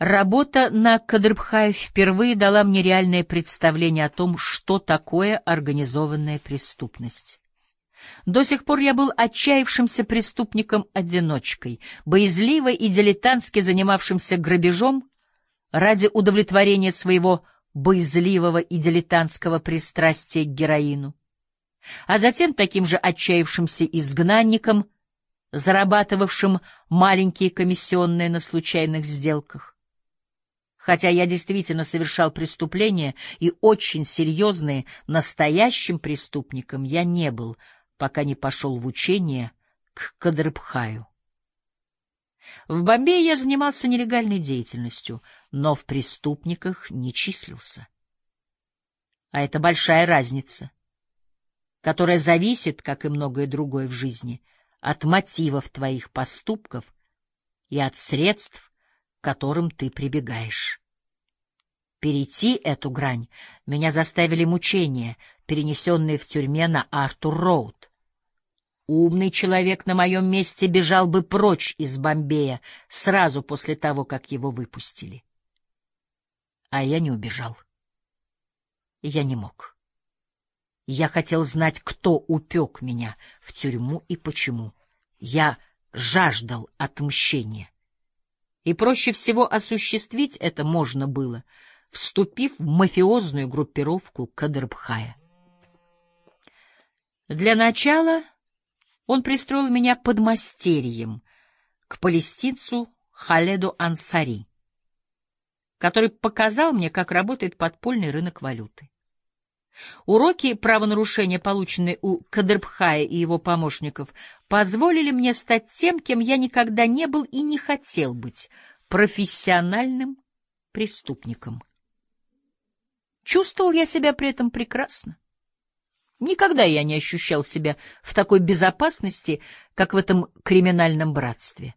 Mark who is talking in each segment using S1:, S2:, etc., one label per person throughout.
S1: Работа на Кадрбхае впервые дала мне реальное представление о том, что такое организованная преступность. До сих пор я был отчаявшимся преступником-одиночкой, боязливо и дилетантски занимавшимся грабежом ради удовлетворения своего боязливого и дилетантского пристрастия к героину, а затем таким же отчаявшимся изгнанником, зарабатывавшим маленькие комиссионные на случайных сделках. Хотя я действительно совершал преступления и очень серьезные, настоящим преступником я не был, пока не пошел в учение к Кадрбхаю. В Бомбее я занимался нелегальной деятельностью, но в преступниках не числился. А это большая разница, которая зависит, как и многое другое в жизни, от мотивов твоих поступков и от средств, которым ты прибегаешь. Перейти эту грань меня заставили мучения, перенесенные в тюрьме на Артур-Роуд. Умный человек на моем месте бежал бы прочь из Бомбея сразу после того, как его выпустили. А я не убежал. Я не мог. Я хотел знать, кто упек меня в тюрьму и почему. Я жаждал отмщения. И проще всего осуществить это можно было, вступив в мафиозную группировку Кадрбхая. Для начала он пристроил меня под мастерьем к палестинцу Халеду Ансари, который показал мне, как работает подпольный рынок валюты. Уроки правонарушения, полученные у Кадрбхая и его помощников, позволили мне стать тем, кем я никогда не был и не хотел быть — профессиональным преступником. Чувствовал я себя при этом прекрасно. Никогда я не ощущал себя в такой безопасности, как в этом криминальном братстве.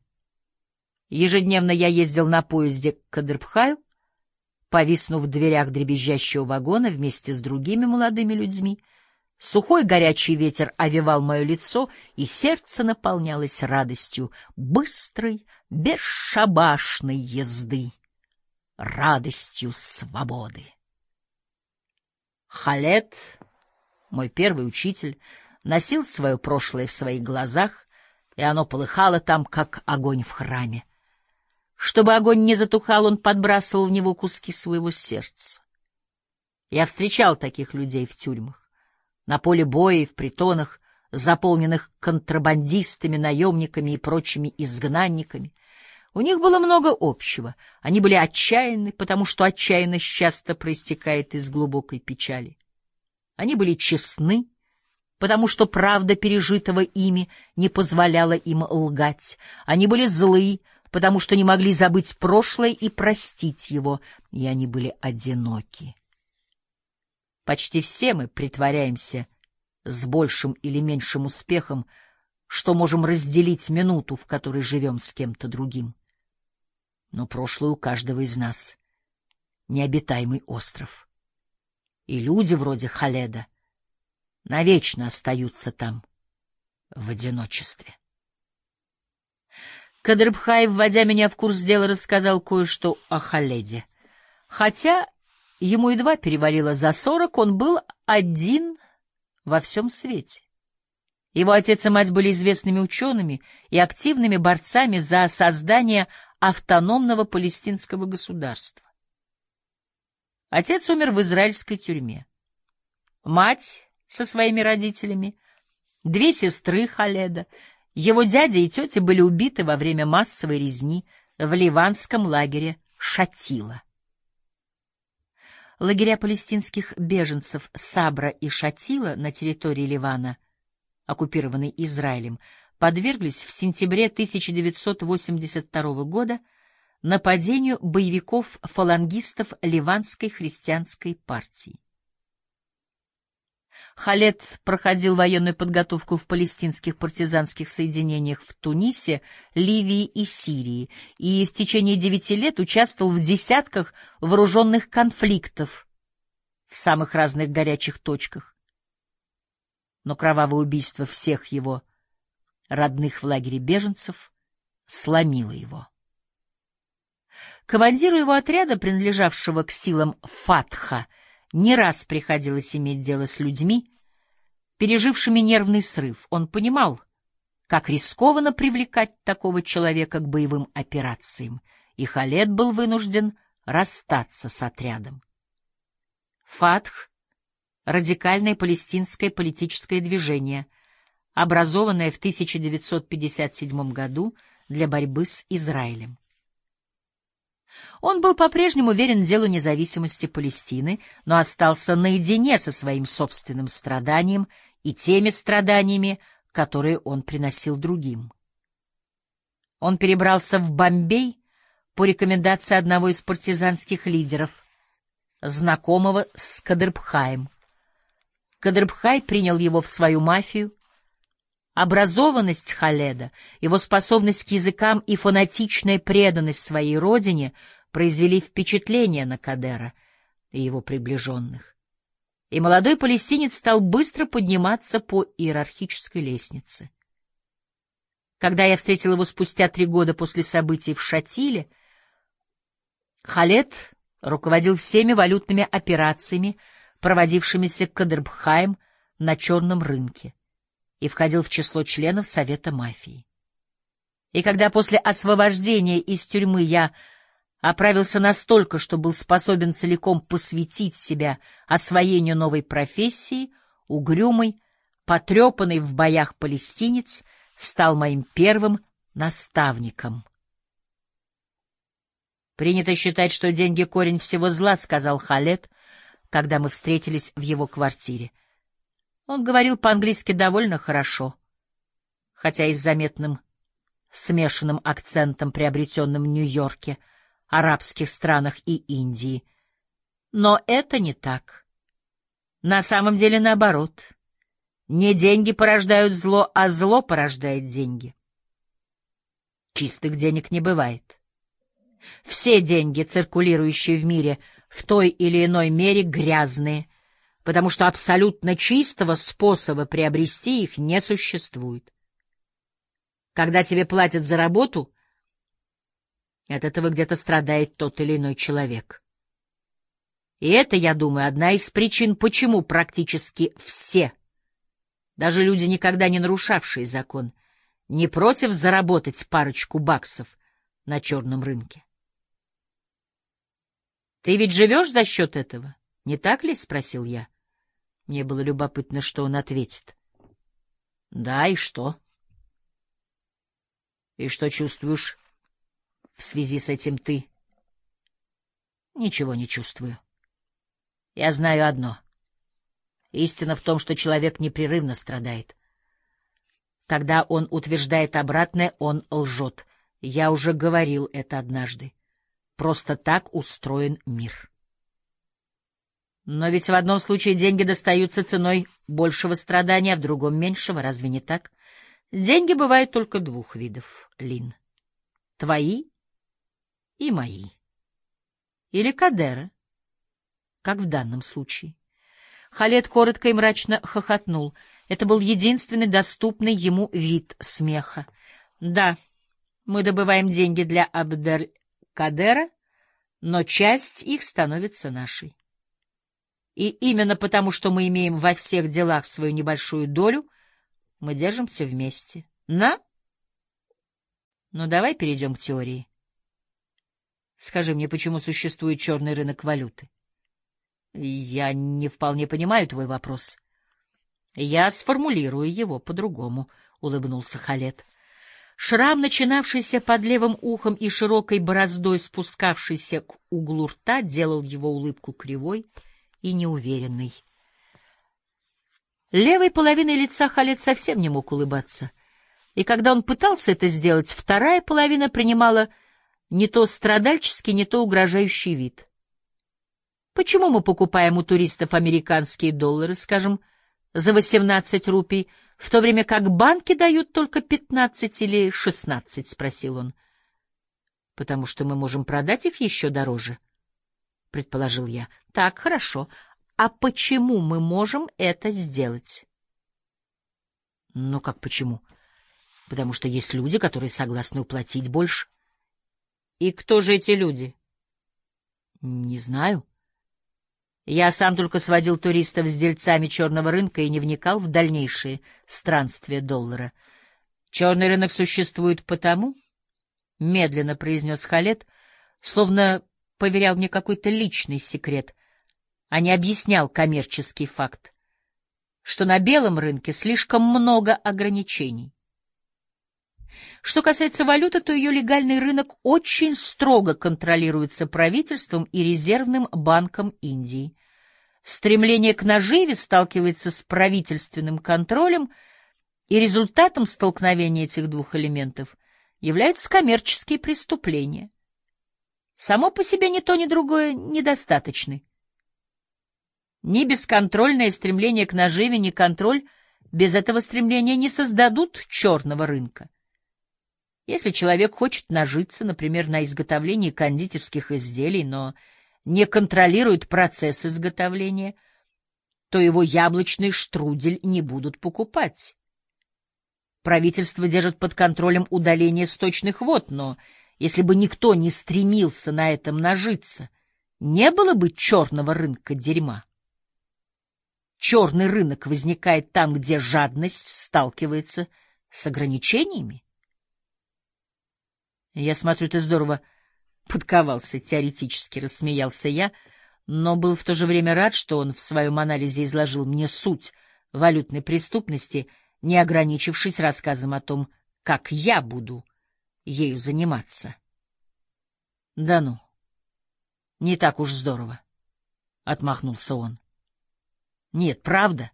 S1: Ежедневно я ездил на поезде к Кадрбхаю, повиснув в дверях дребезжащего вагона вместе с другими молодыми людьми. Сухой горячий ветер овевал мое лицо, и сердце наполнялось радостью быстрой, бесшабашной езды, радостью свободы. Халет, мой первый учитель, носил свое прошлое в своих глазах, и оно полыхало там, как огонь в храме. Чтобы огонь не затухал, он подбрасывал в него куски своего сердца. Я встречал таких людей в тюрьмах, на поле боя и в притонах, заполненных контрабандистами, наемниками и прочими изгнанниками. У них было много общего. Они были отчаянны, потому что отчаянность часто проистекает из глубокой печали. Они были честны, потому что правда пережитого ими не позволяла им лгать. Они были злы, потому что не могли забыть прошлое и простить его, и они были одиноки. Почти все мы притворяемся с большим или меньшим успехом, что можем разделить минуту, в которой живем с кем-то другим. Но прошлое у каждого из нас — необитаемый остров. И люди вроде Халеда навечно остаются там, в одиночестве. Кадрбхай, вводя меня в курс дела, рассказал кое-что о Халеде. Хотя ему едва перевалило за сорок, он был один во всем свете. Его отец и мать были известными учеными и активными борцами за создание автономного палестинского государства. Отец умер в израильской тюрьме. Мать со своими родителями, две сестры Халеда — его дядя и тетя были убиты во время массовой резни в ливанском лагере Шатила. Лагеря палестинских беженцев Сабра и Шатила на территории Ливана, оккупированной Израилем, подверглись в сентябре 1982 года нападению боевиков-фалангистов Ливанской христианской партии. Халет проходил военную подготовку в палестинских партизанских соединениях в Тунисе, Ливии и Сирии, и в течение девяти лет участвовал в десятках вооруженных конфликтов в самых разных горячих точках. Но кровавое убийство всех его родных в лагере беженцев сломило его. Командиру его отряда, принадлежавшего к силам Фатха, не раз приходилось иметь дело с людьми, пережившими нервный срыв. Он понимал, как рискованно привлекать такого человека к боевым операциям, и Халет был вынужден расстаться с отрядом. Фатх — радикальное палестинское политическое движение, образованное в 1957 году для борьбы с Израилем. Он был по-прежнему верен делу независимости Палестины, но остался наедине со своим собственным страданием и теми страданиями, которые он приносил другим. Он перебрался в Бомбей по рекомендации одного из партизанских лидеров, знакомого с Кадрбхаем. Кадрбхай принял его в свою мафию. Образованность Халеда, его способность к языкам и фанатичная преданность своей родине произвели впечатление на Кадера и его приближенных. И молодой палестинец стал быстро подниматься по иерархической лестнице. Когда я встретил его спустя три года после событий в Шатиле, Халет руководил всеми валютными операциями, проводившимися Кадрбхаем на черном рынке, и входил в число членов Совета мафии. И когда после освобождения из тюрьмы я оправился настолько, что был способен целиком посвятить себя освоению новой профессии, угрюмый, потрепанный в боях палестинец стал моим первым наставником. «Принято считать, что деньги — корень всего зла», — сказал Халет, когда мы встретились в его квартире. Он говорил по-английски довольно хорошо, хотя и с заметным смешанным акцентом, приобретенным в Нью-Йорке — арабских странах и Индии. Но это не так. На самом деле наоборот. Не деньги порождают зло, а зло порождает деньги. Чистых денег не бывает. Все деньги, циркулирующие в мире, в той или иной мере грязные, потому что абсолютно чистого способа приобрести их не существует. Когда тебе платят за работу — от этого где-то страдает тот или иной человек. И это, я думаю, одна из причин, почему практически все, даже люди, никогда не нарушавшие закон, не против заработать парочку баксов на черном рынке. «Ты ведь живешь за счет этого, не так ли?» — спросил я. Мне было любопытно, что он ответит. «Да, и что?» «И что чувствуешь в связи с этим ты? Ничего не чувствую. Я знаю одно. Истина в том, что человек непрерывно страдает. Когда он утверждает обратное, он лжет. Я уже говорил это однажды. Просто так устроен мир. Но ведь в одном случае деньги достаются ценой большего страдания, а в другом — меньшего. Разве не так? Деньги бывают только двух видов, Лин. Твои и мои. Или Кадера, как в данном случае. Халет коротко и мрачно хохотнул. Это был единственный доступный ему вид смеха. Да, мы добываем деньги для Абдель-Кадера, но часть их становится нашей. И именно потому, что мы имеем во всех делах свою небольшую долю, мы держимся вместе. На? Ну, давай перейдем к теории. Скажи мне, почему существует черный рынок валюты? Я не вполне понимаю твой вопрос. Я сформулирую его по-другому, — улыбнулся Халет. Шрам, начинавшийся под левым ухом и широкой бороздой спускавшийся к углу рта, делал его улыбку кривой и неуверенной. Левой половиной лица Халет совсем не мог улыбаться, и когда он пытался это сделать, вторая половина принимала не то страдальческий, не то угрожающий вид. Почему мы покупаем у туристов американские доллары, скажем, за 18 рупий, в то время как банки дают только 15 или 16, спросил он. Потому что мы можем продать их еще дороже, предположил я. Так, хорошо. А почему мы можем это сделать? Ну как почему? Потому что есть люди, которые согласны уплатить больше. И кто же эти люди?
S2: Не знаю.
S1: Я сам только сводил туристов с дельцами черного рынка и не вникал в дальнейшие странствия доллара. Черный рынок существует потому, — медленно произнес Халет, словно поверял мне какой-то личный секрет, а не объяснял коммерческий факт, что на белом рынке слишком много ограничений. Что касается валюты, то ее легальный рынок очень строго контролируется правительством и Резервным банком Индии. Стремление к наживе сталкивается с правительственным контролем, и результатом столкновения этих двух элементов являются коммерческие преступления. Само по себе ни то, ни другое недостаточны. Ни бесконтрольное стремление к наживе, ни контроль без этого стремления не создадут черного рынка. Если человек хочет нажиться, например, на изготовлении кондитерских изделий, но не контролирует процесс изготовления, то его яблочный штрудель не будут покупать. Правительство держит под контролем удаление сточных вод, но если бы никто не стремился на этом нажиться, не было бы черного рынка дерьма. Черный рынок возникает там, где жадность сталкивается с ограничениями. Я смотрю, ты здорово подковался, теоретически рассмеялся я, но был в то же время рад, что он в своем анализе изложил мне суть валютной преступности, не ограничившись рассказом о том, как я буду ею заниматься. — Да ну, не так уж здорово, — отмахнулся он. — Нет, правда.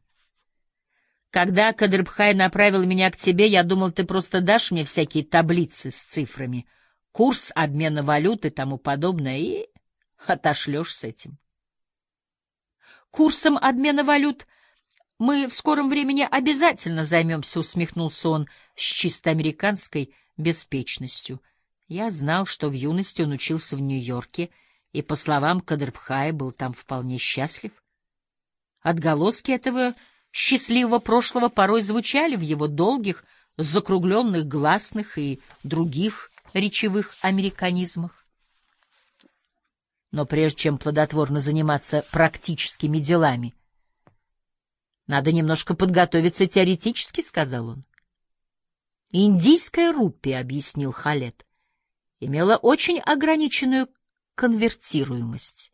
S1: Когда Кадрбхай направил меня к тебе, я думал, ты просто дашь мне всякие таблицы с цифрами, курс обмена валют и тому подобное, и отошлешь с этим. Курсом обмена валют мы в скором времени обязательно займемся, усмехнулся он с чисто американской беспечностью. Я знал, что в юности он учился в Нью-Йорке, и, по словам Кадрбхая, был там вполне счастлив. Отголоски этого счастливого прошлого порой звучали в его долгих, закругленных гласных и других речевых американизмах. Но прежде чем плодотворно заниматься практическими делами, надо немножко подготовиться теоретически, — сказал он. Индийская рупия, — объяснил Халет, — имела очень ограниченную конвертируемость.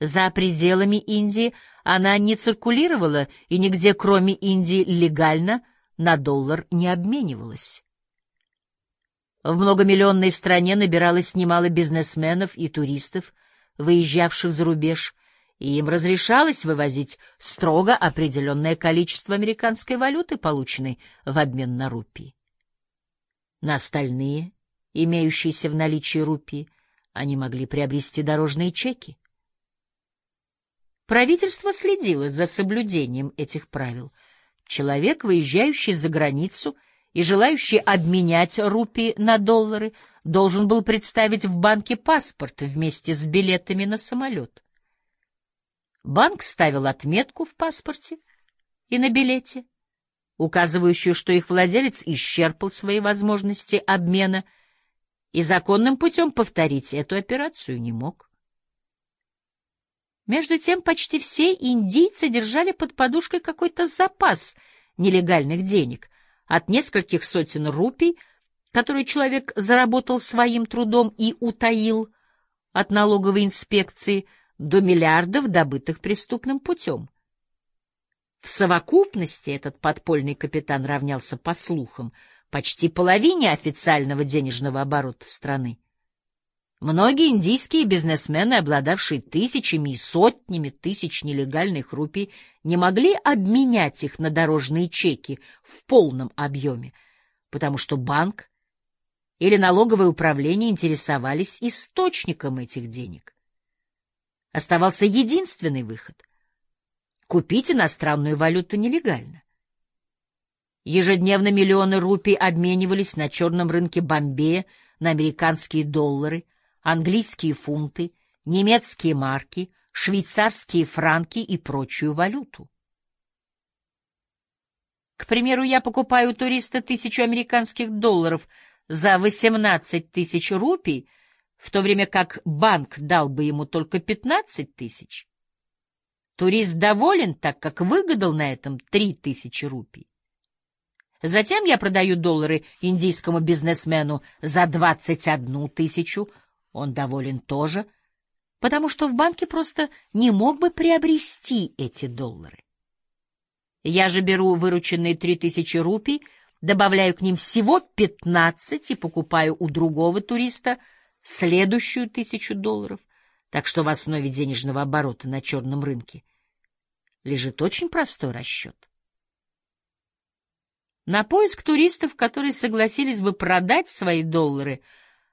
S1: За пределами Индии она не циркулировала и нигде, кроме Индии, легально на доллар не обменивалась. В многомиллионной стране набиралось немало бизнесменов и туристов, выезжавших за рубеж, и им разрешалось вывозить строго определенное количество американской валюты, полученной в обмен на рупии. На остальные, имеющиеся в наличии рупии, они могли приобрести дорожные чеки. Правительство следило за соблюдением этих правил. Человек, выезжающий за границу и желающий обменять рупии на доллары, должен был представить в банке паспорт вместе с билетами на самолет. Банк ставил отметку в паспорте и на билете, указывающую, что их владелец исчерпал свои возможности обмена и законным путем повторить эту операцию не мог. Между тем почти все индийцы держали под подушкой какой-то запас нелегальных денег, от нескольких сотен рупий, которые человек заработал своим трудом и утаил от налоговой инспекции, до миллиардов, добытых преступным путем. В совокупности этот подпольный капитан равнялся, по слухам, почти половине официального денежного оборота страны. Многие индийские бизнесмены, обладавшие тысячами и сотнями тысяч нелегальных рупий, не могли обменять их на дорожные чеки в полном объеме, потому что банк или налоговое управление интересовались источником этих денег. Оставался единственный выход — купить иностранную валюту нелегально. Ежедневно миллионы рупий обменивались на черном рынке Бомбея на американские доллары — английские фунты, немецкие марки, швейцарские франки и прочую валюту. К примеру, я покупаю у туриста тысячу американских долларов за 18 тысяч рупий, в то время как банк дал бы ему только 15 тысяч. Турист доволен, так как выгадал на этом 3 тысячи рупий. Затем я продаю доллары индийскому бизнесмену за 21 тысячу, он доволен тоже, потому что в банке просто не мог бы приобрести эти доллары. Я же беру вырученные 3 тысячи рупий, добавляю к ним всего 15 и покупаю у другого туриста следующую тысячу долларов, так что в основе денежного оборота на черном рынке лежит очень простой расчет. На поиск туристов, которые согласились бы продать свои доллары,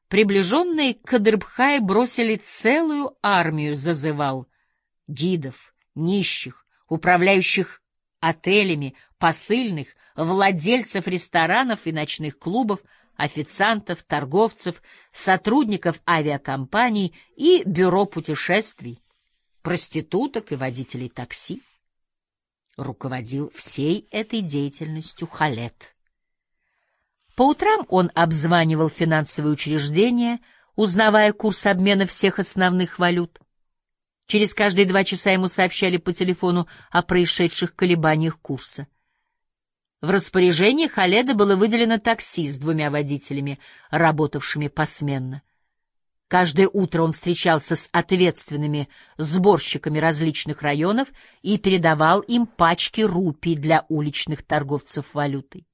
S1: приближенные к Кадрбхае бросили целую армию зазывал гидов, нищих, управляющих отелями, посыльных, владельцев ресторанов и ночных клубов, официантов, торговцев, сотрудников авиакомпаний и бюро путешествий, проституток и водителей такси. Руководил всей этой деятельностью Халет. По утрам он обзванивал финансовые учреждения, узнавая курс обмена всех основных валют. Через каждые два часа ему сообщали по телефону о происшедших колебаниях курса. В распоряжении Халеда было выделено такси с двумя водителями, работавшими посменно. Каждое утро он встречался с ответственными сборщиками различных районов и передавал им пачки рупий для уличных торговцев валютой.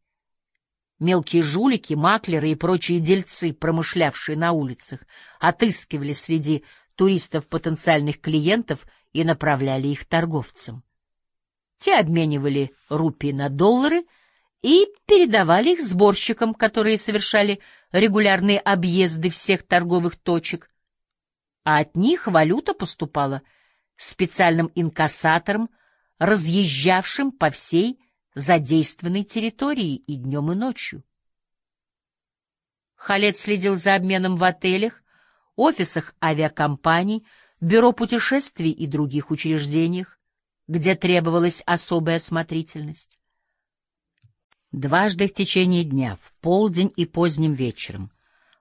S1: Мелкие жулики, маклеры и прочие дельцы, промышлявшие на улицах, отыскивали среди туристов потенциальных клиентов и направляли их торговцам. Те обменивали рупии на доллары и передавали их сборщикам, которые совершали регулярные объезды всех торговых точек, а от них валюта поступала специальным инкассатором, разъезжавшим по всей задействованной территории и днем, и ночью. Халет следил за обменом в отелях, офисах авиакомпаний, бюро путешествий и других учреждениях, где требовалась особая осмотрительность. Дважды в течение дня, в полдень и поздним вечером,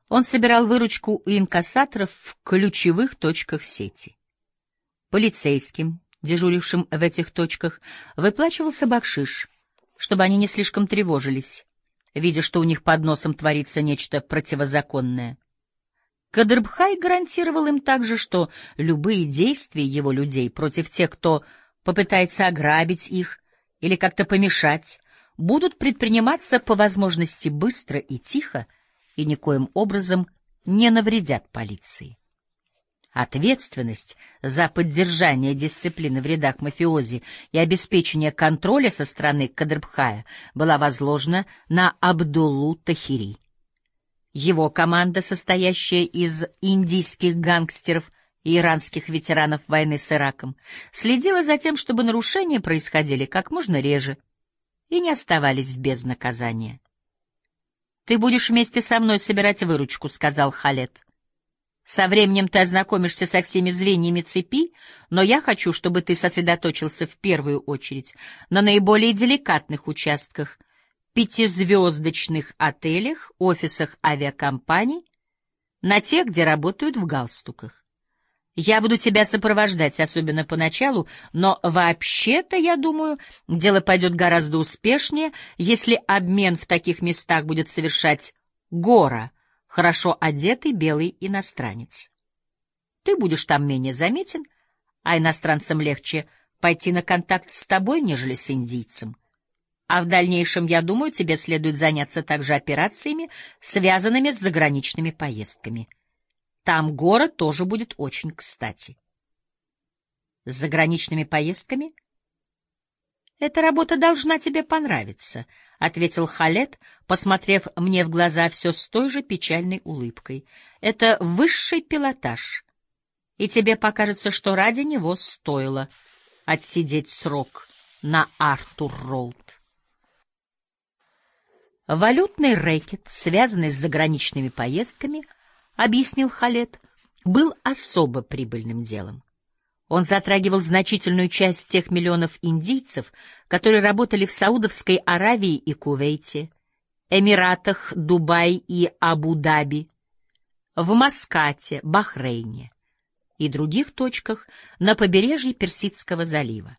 S1: он собирал выручку у инкассаторов в ключевых точках сети. Полицейским, дежурившим в этих точках, выплачивался бакшиш, чтобы они не слишком тревожились, видя, что у них под носом творится нечто противозаконное. Кадрбхай гарантировал им также, что любые действия его людей против тех, кто попытается ограбить их или как-то помешать, будут предприниматься по возможности быстро и тихо и никоим образом не навредят полиции. Ответственность за поддержание дисциплины в рядах мафиози и обеспечение контроля со стороны Кадрбхая была возложена на Абдуллу Тахири. Его команда, состоящая из индийских гангстеров и иранских ветеранов войны с Ираком, следила за тем, чтобы нарушения происходили как можно реже и не оставались без наказания. «Ты будешь вместе со мной собирать выручку», — сказал Халет. «Со временем ты ознакомишься со всеми звеньями цепи, но я хочу, чтобы ты сосредоточился в первую очередь на наиболее деликатных участках — пятизвездочных отелях, офисах авиакомпаний, на тех, где работают в галстуках. Я буду тебя сопровождать, особенно поначалу, но вообще-то, я думаю, дело пойдет гораздо успешнее, если обмен в таких местах будет совершать Гора, хорошо одетый белый иностранец. Ты будешь там менее заметен, а иностранцам легче пойти на контакт с тобой, нежели с индийцем. А в дальнейшем, я думаю, тебе следует заняться также операциями, связанными с заграничными поездками. Там город тоже будет очень кстати. С заграничными поездками? Эта работа должна тебе понравиться, — ответил Халет, посмотрев мне в глаза все с той же печальной улыбкой. Это высший пилотаж, и тебе покажется, что ради него стоило отсидеть срок на Артур-Роуд. Валютный рэкет, связанный с заграничными поездками, объяснил Халет, был особо прибыльным делом. Он затрагивал значительную часть тех миллионов индийцев, которые работали в Саудовской Аравии и Кувейте, Эмиратах, Дубай и Абу-Даби, в Маскате, Бахрейне и других точках на побережье Персидского залива.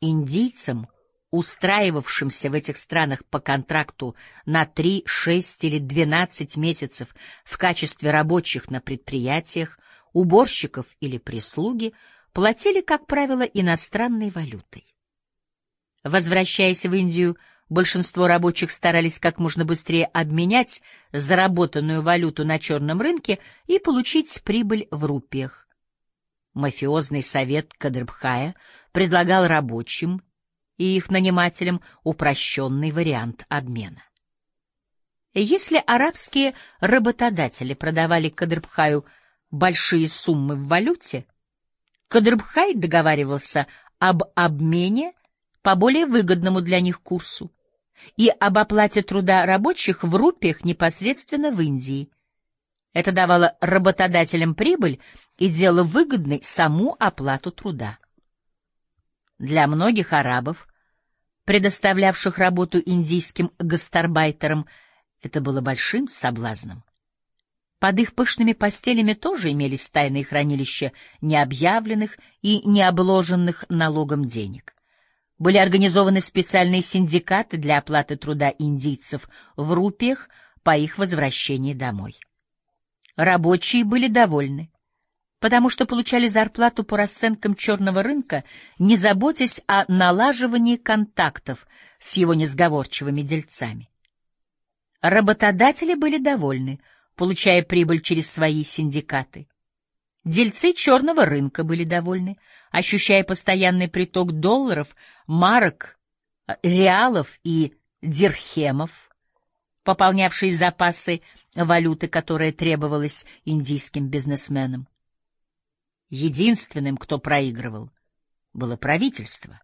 S1: Индийцам, устраивавшимся в этих странах по контракту на 3, 6 или 12 месяцев в качестве рабочих на предприятиях, уборщиков или прислуги, платили, как правило, иностранной валютой. Возвращаясь в Индию, большинство рабочих старались как можно быстрее обменять заработанную валюту на черном рынке и получить прибыль в рупиях. Мафиозный совет Кадрбхая предлагал рабочим и их нанимателям упрощенный вариант обмена. Если арабские работодатели продавали Кадрбхаю большие суммы в валюте, Кадрбхай договаривался об обмене по более выгодному для них курсу и об оплате труда рабочих в рупиях непосредственно в Индии. Это давало работодателям прибыль и делало выгодной саму оплату труда. Для многих арабов, предоставлявших работу индийским гастарбайтерам, это было большим соблазном. Под их пышными постелями тоже имелись тайные хранилища необъявленных и необложенных налогом денег. Были организованы специальные синдикаты для оплаты труда индийцев в рупиях по их возвращении домой. Рабочие были довольны потому что получали зарплату по расценкам черного рынка, не заботясь о налаживании контактов с его несговорчивыми дельцами. Работодатели были довольны, получая прибыль через свои синдикаты. Дельцы черного рынка были довольны, ощущая постоянный приток долларов, марок, реалов и дирхемов, пополнявшие запасы валюты, которая требовалась индийским бизнесменам. Единственным, кто проигрывал, было правительство.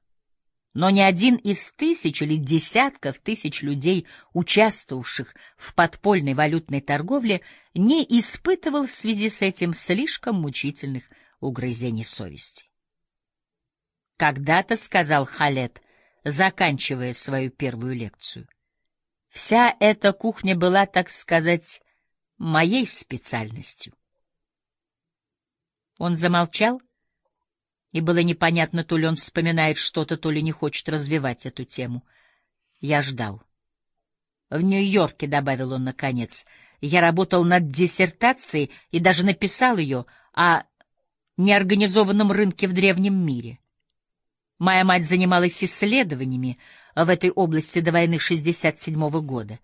S1: Но ни один из тысяч или десятков тысяч людей, участвовавших в подпольной валютной торговле, не испытывал в связи с этим слишком мучительных угрызений совести. Когда-то сказал Халет, заканчивая свою первую лекцию, вся эта кухня была, так сказать, моей специальностью. Он замолчал, и было непонятно, то ли он вспоминает что-то, то ли не хочет развивать эту тему. Я ждал. В Нью-Йорке, — добавил он наконец, — я работал над диссертацией и даже написал ее о неорганизованном рынке в древнем мире. Моя мать занималась исследованиями в этой области до войны 67 -го года.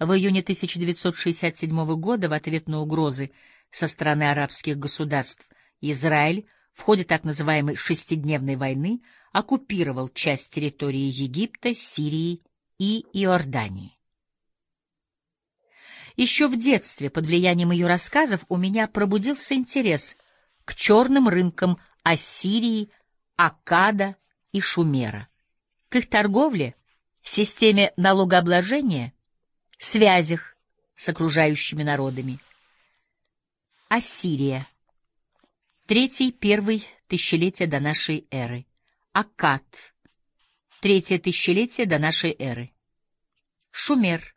S1: В июне 1967 года в ответ на угрозы со стороны арабских государств, Израиль в ходе так называемой шестидневной войны оккупировал часть территории Египта, Сирии и Иордании. Еще в детстве, под влиянием ее рассказов, у меня пробудился интерес к черным рынкам Ассирии, Акада и Шумера, к их торговле, системе налогообложения, связях с окружающими народами. Ассирия. Третий, первый тысячелетие до нашей эры. Акад. Третье тысячелетие до нашей эры. Шумер.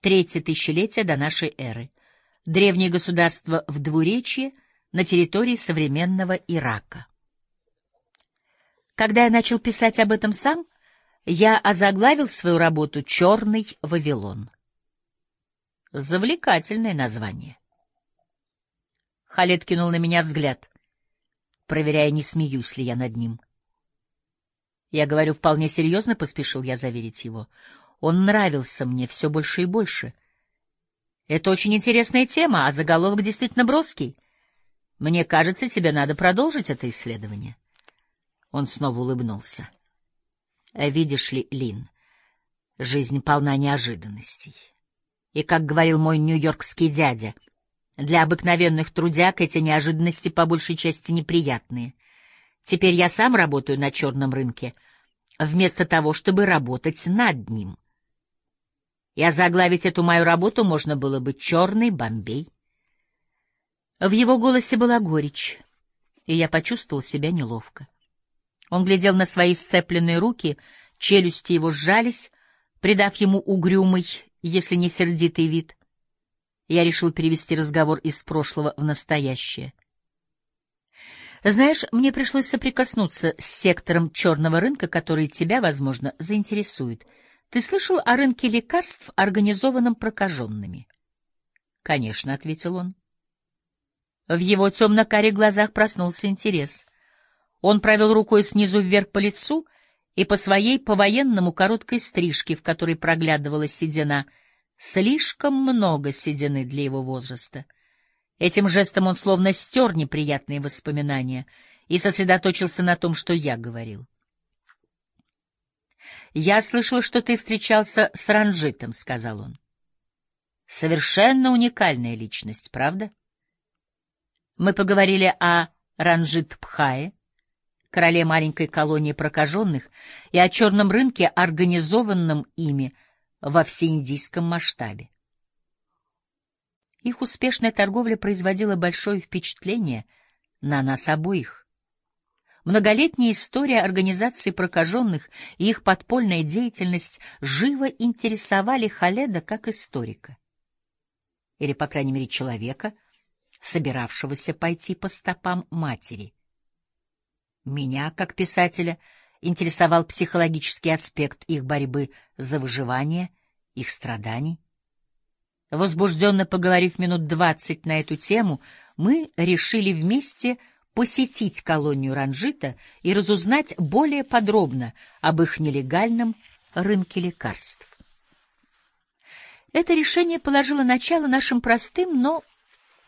S1: Третье тысячелетие до нашей эры. Древнее государство в двуречье на территории современного Ирака. Когда я начал писать об этом сам, я озаглавил свою работу «Черный Вавилон». Завлекательное название. Халет кинул на меня взгляд, проверяя, не смеюсь ли я над ним. Я говорю вполне серьезно, поспешил я заверить его. Он нравился мне все больше и больше. Это очень интересная тема, а заголовок действительно броский. Мне кажется, тебе надо продолжить это исследование. Он снова улыбнулся. Видишь ли, Лин, жизнь полна неожиданностей. И, как говорил мой нью-йоркский дядя — для обыкновенных трудяг эти неожиданности по большей части неприятные. Теперь я сам работаю на черном рынке, вместо того, чтобы работать над ним. И озаглавить эту мою работу можно было бы «Черный Бомбей». В его голосе была горечь, и я почувствовал себя неловко. Он глядел на свои сцепленные руки, челюсти его сжались, Придав ему угрюмый, если не сердитый вид, я решил перевести разговор из прошлого в настоящее. Знаешь, мне пришлось соприкоснуться с сектором черного рынка, который тебя, возможно, заинтересует. Ты слышал о рынке лекарств, организованном прокаженными? — Конечно, — ответил он. В его темно-карих глазах проснулся интерес. Он провел рукой снизу вверх по лицу и по своей по-военному короткой стрижке, в которой проглядывала седина. Слишком много седины для его возраста. Этим жестом он словно стер неприятные воспоминания и сосредоточился на том, что я говорил. «Я слышал, что ты встречался с Ранжитом», — сказал он. «Совершенно уникальная личность, правда?» Мы поговорили о Ранжит-Пхае, короле маленькой колонии прокаженных, и о черном рынке, организованном ими во всеиндийском масштабе. Их успешная торговля производила большое впечатление на нас обоих. Многолетняя история организации прокаженных и их подпольная деятельность живо интересовали Халеда как историка. Или, по крайней мере, человека — собиравшегося пойти по стопам матери. Меня, как писателя, интересовал психологический аспект их борьбы за выживание, их страданий. Возбужденно поговорив минут двадцать на эту тему, мы решили вместе посетить колонию Ранжита и разузнать более подробно об их нелегальном рынке лекарств. Это решение положило начало нашим простым, но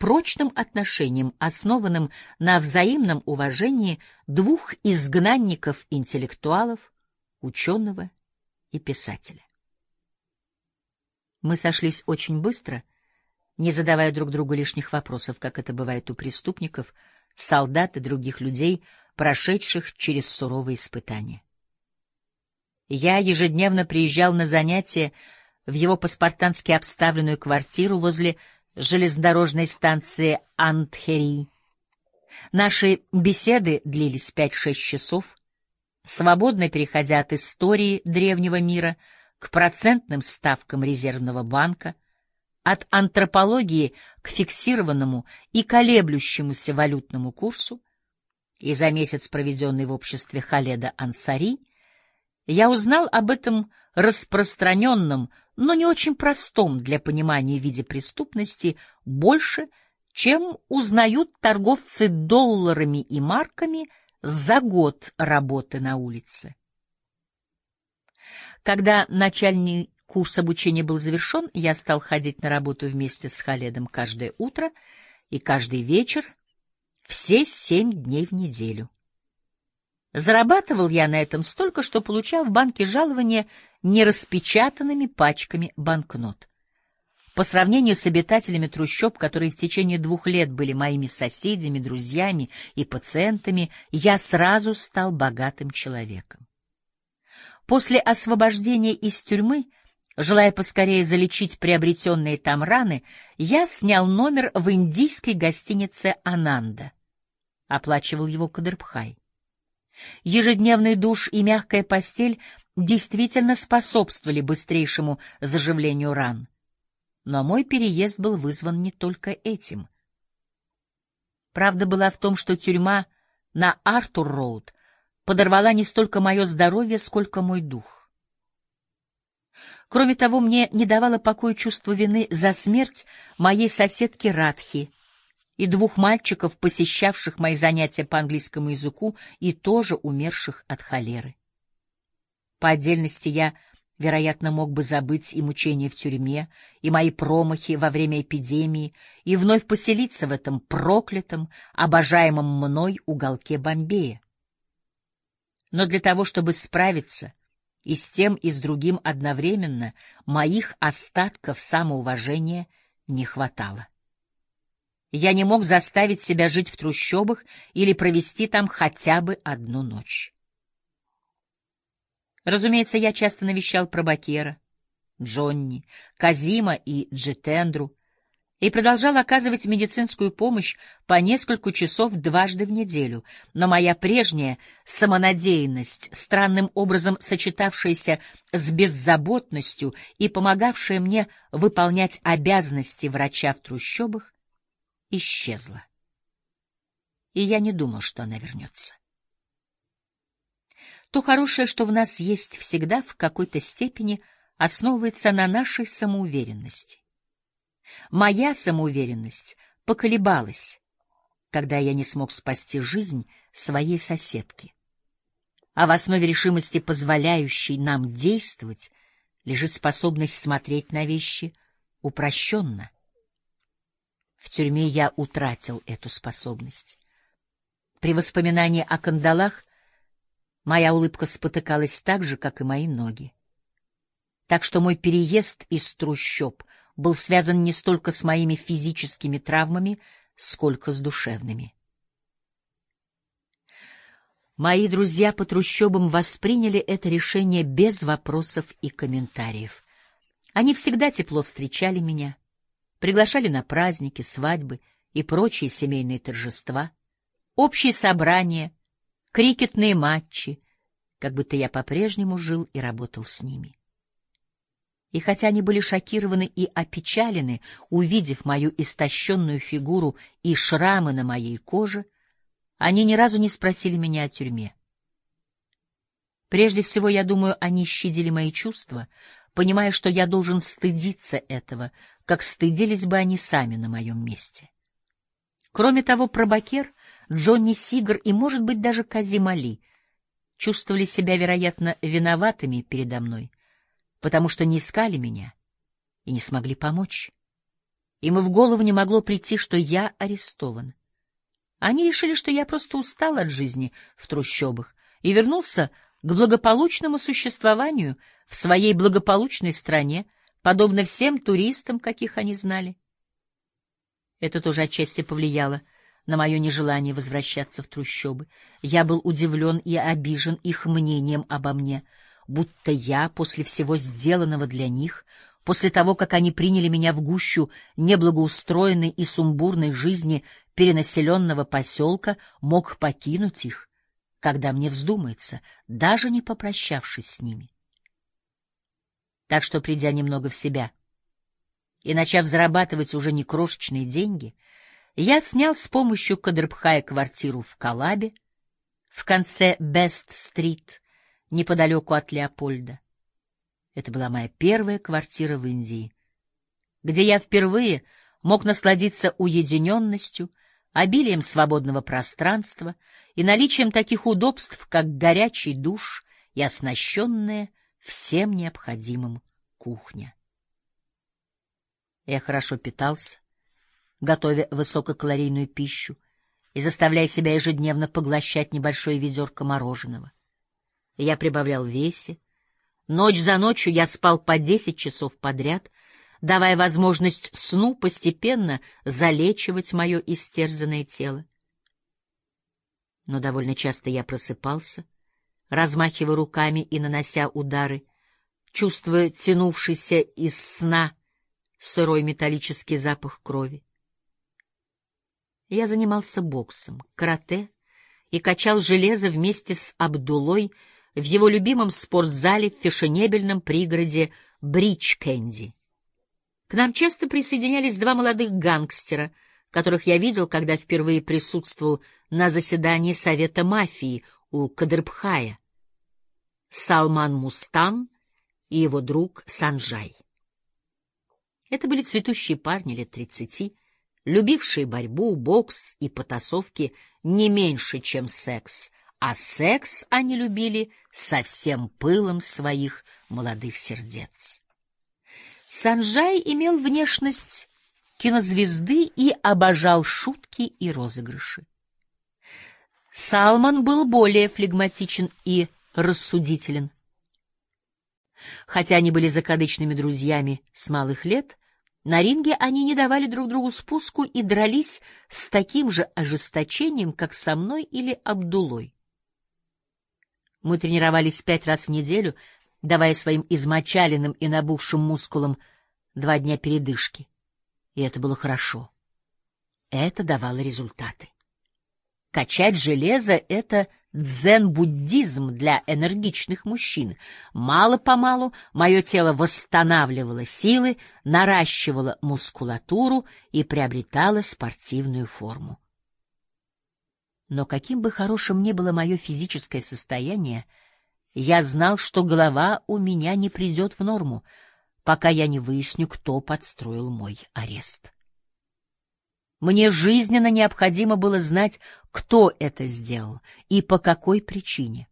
S1: прочным отношениям, основанным на взаимном уважении двух изгнанников-интеллектуалов, ученого и писателя. Мы сошлись очень быстро, не задавая друг другу лишних вопросов, как это бывает у преступников, солдат и других людей, прошедших через суровые испытания. Я ежедневно приезжал на занятия в его паспартански обставленную квартиру возле железнодорожной станции Антхери. Наши беседы длились пять-шесть часов, свободно переходя от истории древнего мира к процентным ставкам резервного банка, от антропологии к фиксированному и колеблющемуся валютному курсу, и за месяц, проведенный в обществе Халеда Ансари, я узнал об этом распространенном, но не очень простом для понимания виде преступности больше, чем узнают торговцы долларами и марками за год работы на улице. Когда начальный курс обучения был завершен, я стал ходить на работу вместе с Халедом каждое утро и каждый вечер, все семь дней в неделю. Зарабатывал я на этом столько, что получал в банке жалование нераспечатанными пачками банкнот. По сравнению с обитателями трущоб, которые в течение двух лет были моими соседями, друзьями и пациентами, я сразу стал богатым человеком. После освобождения из тюрьмы, желая поскорее залечить приобретенные там раны, я снял номер в индийской гостинице «Ананда». Оплачивал его Кадырбхай. Ежедневный душ и мягкая постель действительно способствовали быстрейшему заживлению ран. Но мой переезд был вызван не только этим. Правда была в том, что тюрьма на Артур-Роуд подорвала не столько мое здоровье, сколько мой дух. Кроме того, мне не давало покоя чувство вины за смерть моей соседки Радхи, и двух мальчиков, посещавших мои занятия по английскому языку и тоже умерших от холеры. По отдельности я, вероятно, мог бы забыть и мучения в тюрьме, и мои промахи во время эпидемии, и вновь поселиться в этом проклятом, обожаемом мной уголке Бомбея. Но для того, чтобы справиться и с тем, и с другим одновременно, моих остатков самоуважения не хватало. Я не мог заставить себя жить в трущобах или провести там хотя бы одну ночь. Разумеется, я часто навещал Пробакера, Джонни, Казима и Джетендру, и продолжал оказывать медицинскую помощь по несколько часов дважды в неделю, но моя прежняя самонадеянность, странным образом сочетавшаяся с беззаботностью и помогавшая мне выполнять обязанности врача в трущобах, исчезла. И я не думал, что она вернется. То хорошее, что в нас есть всегда в какой-то степени, основывается на нашей самоуверенности. Моя самоуверенность поколебалась, когда я не смог спасти жизнь своей соседки. А в основе решимости, позволяющей нам действовать, лежит способность смотреть на вещи упрощенно. В тюрьме я утратил эту способность. При воспоминании о кандалах моя улыбка спотыкалась так же, как и мои ноги. Так что мой переезд из трущоб — был связан не столько с моими физическими травмами, сколько с душевными. Мои друзья по трущобам восприняли это решение без вопросов и комментариев. Они всегда тепло встречали меня, приглашали на праздники, свадьбы и прочие семейные торжества, общие собрания, крикетные матчи, как будто я по-прежнему жил и работал с ними. И хотя они были шокированы и опечалены, увидев мою истощенную фигуру и шрамы на моей коже, они ни разу не спросили меня о тюрьме. Прежде всего, я думаю, они щадили мои чувства, понимая, что я должен стыдиться этого, как стыдились бы они сами на моем месте. Кроме того, Пробакер, Джонни Сигар и, может быть, даже Казимали чувствовали себя, вероятно, виноватыми передо мной — потому что не искали меня и не смогли помочь. Им и в голову не могло прийти, что я арестован. Они решили, что я просто устал от жизни в трущобах и вернулся к благополучному существованию в своей благополучной стране, подобно всем туристам, каких они знали. Это тоже отчасти повлияло на мое нежелание возвращаться в трущобы. Я был удивлен и обижен их мнением обо мне — будто я, после всего сделанного для них, после того, как они приняли меня в гущу неблагоустроенной и сумбурной жизни перенаселенного поселка, мог покинуть их, когда мне вздумается, даже не попрощавшись с ними. Так что, придя немного в себя и начав зарабатывать уже не крошечные деньги, я снял с помощью Кадрбхая квартиру в Калабе, в конце Бест-стрит, неподалеку от Леопольда. Это была моя первая квартира в Индии, где я впервые мог насладиться уединенностью, обилием свободного пространства и наличием таких удобств, как горячий душ и оснащенная всем необходимым кухня. Я хорошо питался, готовя высококалорийную пищу и заставляя себя ежедневно поглощать небольшое ведерко мороженого я прибавлял весе. Ночь за ночью я спал по десять часов подряд, давая возможность сну постепенно залечивать мое истерзанное тело. Но довольно часто я просыпался, размахивая руками и нанося удары, чувствуя тянувшийся из сна сырой металлический запах крови. Я занимался боксом, карате и качал железо вместе с Абдулой, в его любимом спортзале в фешенебельном пригороде Бридж-Кэнди. К нам часто присоединялись два молодых гангстера, которых я видел, когда впервые присутствовал на заседании Совета мафии у Кадрбхая. Салман Мустан и его друг Санжай. Это были цветущие парни лет тридцати, любившие борьбу, бокс и потасовки не меньше, чем секс, а секс они любили со всем пылом своих молодых сердец. Санжай имел внешность кинозвезды и обожал шутки и розыгрыши. Салман был более флегматичен и рассудителен. Хотя они были закадычными друзьями с малых лет, на ринге они не давали друг другу спуску и дрались с таким же ожесточением, как со мной или Абдулой. Мы тренировались пять раз в неделю, давая своим измочаленным и набухшим мускулам два дня передышки. И это было хорошо. Это давало результаты. Качать железо — это дзен-буддизм для энергичных мужчин. Мало-помалу мое тело восстанавливало силы, наращивало мускулатуру и приобретало спортивную форму. Но каким бы хорошим ни было мое физическое состояние, я знал, что голова у меня не придет в норму, пока я не выясню, кто подстроил мой арест. Мне жизненно необходимо было знать, кто это сделал и по какой причине.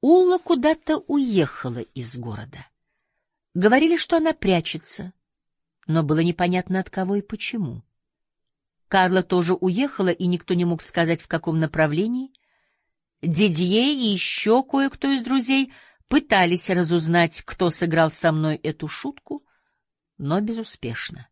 S1: Улла куда-то уехала из города. Говорили, что она прячется, но было непонятно от кого и почему. Карла тоже уехала, и никто не мог сказать, в каком направлении. Дидье и еще кое-кто из друзей пытались разузнать, кто сыграл со мной эту шутку, но безуспешно.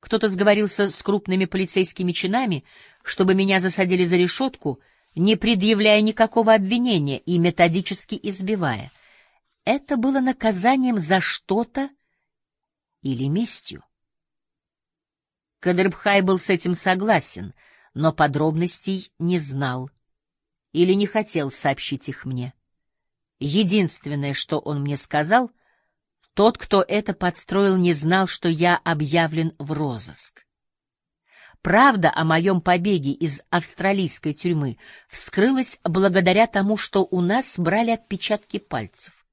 S1: Кто-то сговорился с крупными полицейскими чинами, чтобы меня засадили за решетку, не предъявляя никакого обвинения и методически избивая. Это было наказанием за что-то или местью. Кадрбхай был с этим согласен, но подробностей не знал или не хотел сообщить их мне. Единственное, что он мне сказал, тот, кто это подстроил, не знал, что я объявлен в розыск. Правда о моем побеге из австралийской тюрьмы вскрылась благодаря тому, что у нас брали отпечатки пальцев.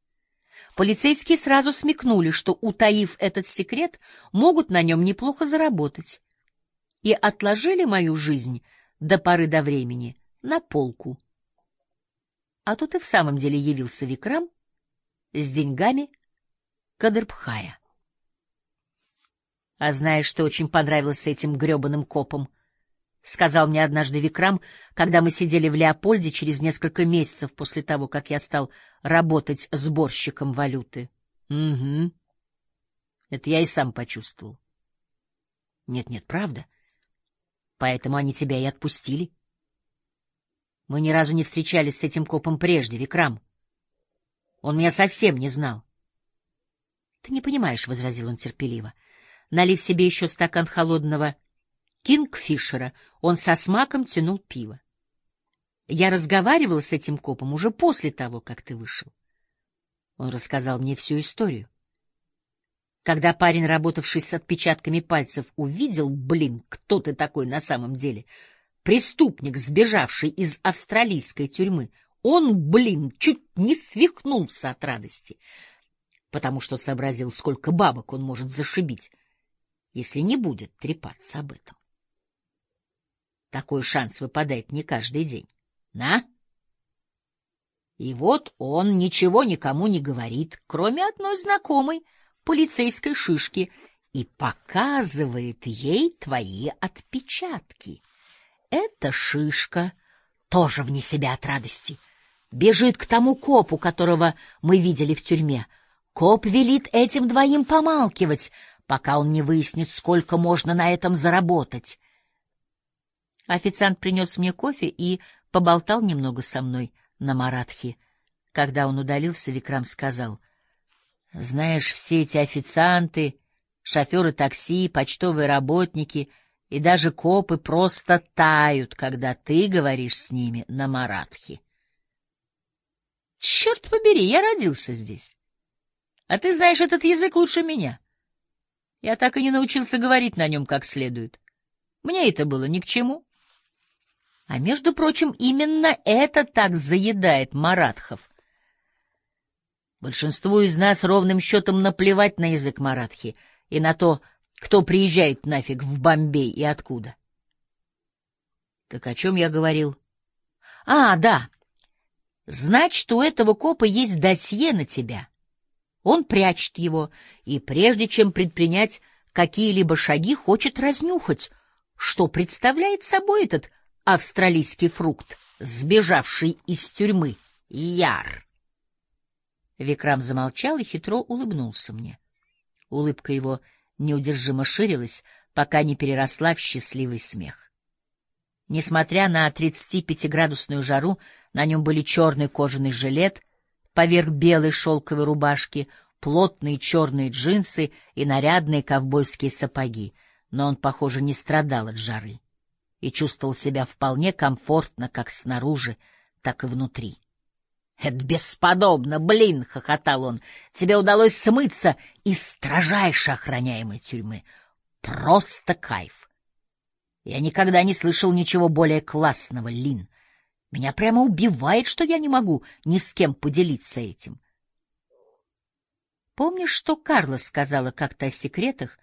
S1: Полицейские сразу смекнули, что, утаив этот секрет, могут на нем неплохо заработать, и отложили мою жизнь до поры до времени на полку. А тут и в самом деле явился Викрам с деньгами Кадрбхая. А знаешь, что очень понравилось этим гребаным копам? — сказал мне однажды Викрам, когда мы сидели в Леопольде через несколько месяцев после того, как я стал работать сборщиком валюты. — Угу. Это я и сам почувствовал. Нет, — Нет-нет, правда. Поэтому они тебя и отпустили. Мы ни разу не встречались с этим копом прежде, Викрам. Он меня совсем не знал. — Ты не понимаешь, — возразил он терпеливо. Налив себе еще стакан холодного кингфишера, он со смаком тянул пиво. Я разговаривал с этим копом уже после того, как ты вышел. Он рассказал мне всю историю. Когда парень, работавший с отпечатками пальцев, увидел, блин, кто ты такой на самом деле, преступник, сбежавший из австралийской тюрьмы, он, блин, чуть не свихнулся от радости — потому что сообразил, сколько бабок он может зашибить, если не будет трепаться об этом. Такой шанс выпадает не каждый день. На! И вот он ничего никому не говорит, кроме одной знакомой полицейской шишки, и показывает ей твои отпечатки. Эта шишка тоже вне себя от радости. Бежит к тому копу, которого мы видели в тюрьме — Коп велит этим двоим помалкивать, пока он не выяснит, сколько можно на этом заработать. Официант принес мне кофе и поболтал немного со мной на маратхе. Когда он удалился, Викрам сказал, — Знаешь, все эти официанты, шоферы такси, почтовые работники и даже копы просто тают, когда ты говоришь с ними на маратхе. Черт побери, я родился здесь. А ты знаешь этот язык лучше меня. Я так и не научился говорить на нем как следует. Мне это было ни к чему. А между прочим, именно это так заедает маратхов. Большинству из нас ровным счетом наплевать на язык маратхи и на то, кто приезжает нафиг в Бомбей и откуда. Так о чем я говорил? А, да. Значит, у этого копа есть досье на тебя. Он прячет его и, прежде чем предпринять какие-либо шаги, хочет разнюхать, что представляет собой этот австралийский фрукт, сбежавший из тюрьмы, Яр. Викрам замолчал и хитро улыбнулся мне. Улыбка его неудержимо ширилась, пока не переросла в счастливый смех. Несмотря на 35-градусную жару, на нем были черный кожаный жилет, поверх белой шелковой рубашки, плотные черные джинсы и нарядные ковбойские сапоги, но он, похоже, не страдал от жары и чувствовал себя вполне комфортно как снаружи, так и внутри. — Это бесподобно, блин! — хохотал он. — Тебе удалось смыться из строжайше охраняемой тюрьмы. Просто кайф! Я никогда не слышал ничего более классного, Лин. Меня прямо убивает, что я не могу ни с кем поделиться этим. Помнишь, что Карла сказала как-то о секретах,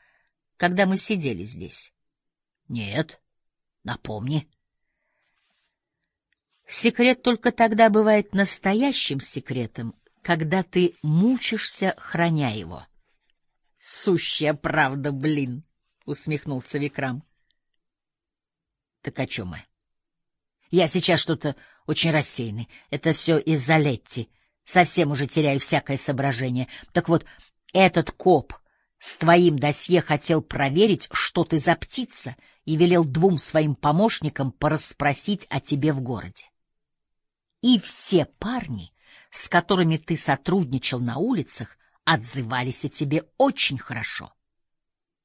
S1: когда мы сидели здесь? — Нет. Напомни. Секрет только тогда бывает настоящим секретом, когда ты мучишься, храня его. — Сущая правда, блин! — усмехнулся Викрам. — Так о чем мы? Я сейчас что-то очень рассеянный. Это все из-за Летти. Совсем уже теряю всякое соображение. Так вот, этот коп с твоим досье хотел проверить, что ты за птица, и велел двум своим помощникам порасспросить о тебе в городе. И все парни, с которыми ты сотрудничал на улицах, отзывались о тебе очень хорошо.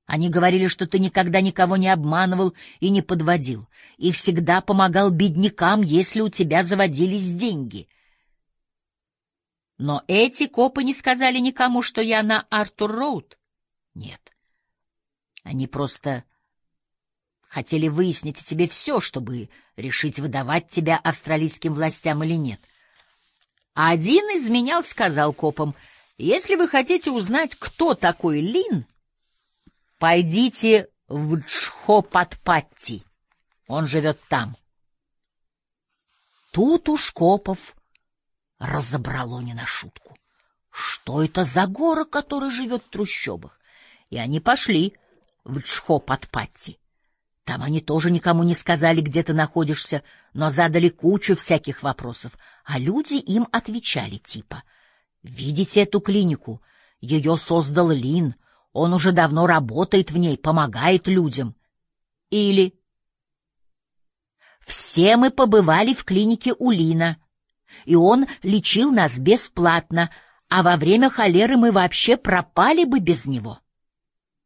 S1: Они говорили, что ты никогда никого не обманывал и не подводил, и всегда помогал беднякам, если у тебя заводились деньги. Но эти копы не сказали никому, что я на Артур-Роуд. Нет. Они просто хотели выяснить о тебе все, чтобы решить, выдавать тебя австралийским властям или нет. один из меня сказал копам, если вы хотите узнать, кто такой Лин, пойдите в Джхопатпатти. Он живет там. Тут уж копов разобрало не на шутку. Что это за гора, который живет в трущобах? И они пошли в Джхопатпатти. Там они тоже никому не сказали, где ты находишься, но задали кучу всяких вопросов, а люди им отвечали типа «Видите эту клинику? Ее создал Лин, он уже давно работает в ней, помогает людям». Или «Все мы побывали в клинике у Лина, и он лечил нас бесплатно, а во время холеры мы вообще пропали бы без него».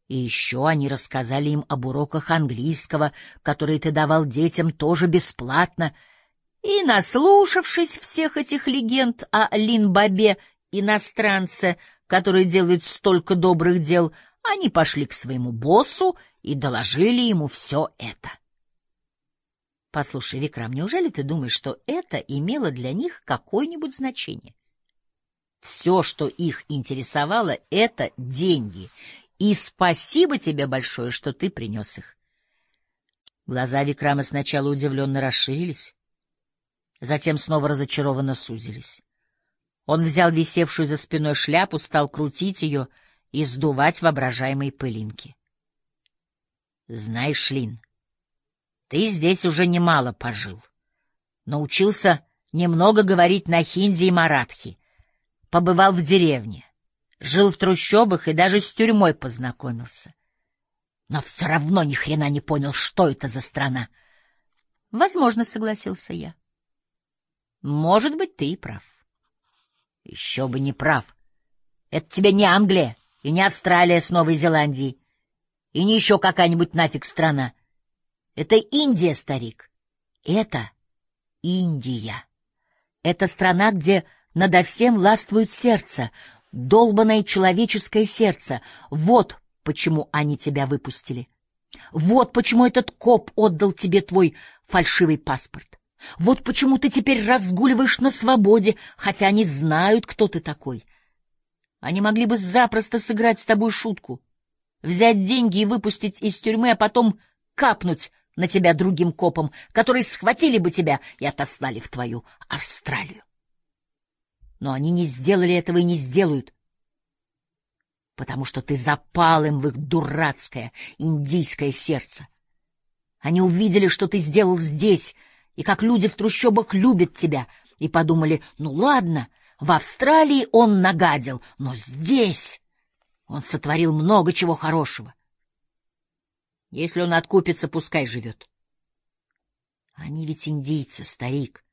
S1: И еще они рассказали им об уроках английского, которые ты давал детям тоже бесплатно. И, наслушавшись всех этих легенд о Линбабе, иностранце, который делает столько добрых дел, они пошли к своему боссу и доложили ему все это. Послушай, Викрам, неужели ты думаешь, что это имело для них какое-нибудь значение? Все, что их интересовало, — это деньги, и спасибо тебе большое, что ты принес их. Глаза Викрама сначала удивленно расширились, затем снова разочарованно сузились. Он взял висевшую за спиной шляпу, стал крутить ее и сдувать воображаемые пылинки. — Знаешь, Лин, ты здесь уже немало пожил. Научился немного говорить на хинди и маратхи, побывал в деревне жил в трущобах и даже с тюрьмой познакомился. Но все равно ни хрена не понял, что это за страна. Возможно, согласился я. Может быть, ты и прав. Еще бы не прав. Это тебе не Англия и не Австралия с Новой Зеландией, и не еще какая-нибудь нафиг страна. Это Индия, старик. Это Индия. Это страна, где надо всем властвует сердце, долбанное человеческое сердце. Вот почему они тебя выпустили. Вот почему этот коп отдал тебе твой фальшивый паспорт. Вот почему ты теперь разгуливаешь на свободе, хотя они знают, кто ты такой. Они могли бы запросто сыграть с тобой шутку, взять деньги и выпустить из тюрьмы, а потом капнуть на тебя другим копом, которые схватили бы тебя и отослали в твою Австралию но они не сделали этого и не сделают, потому что ты запал им в их дурацкое индийское сердце. Они увидели, что ты сделал здесь, и как люди в трущобах любят тебя, и подумали, ну ладно, в Австралии он нагадил, но здесь он сотворил много чего хорошего. Если он откупится, пускай живет. Они ведь индийцы, старик.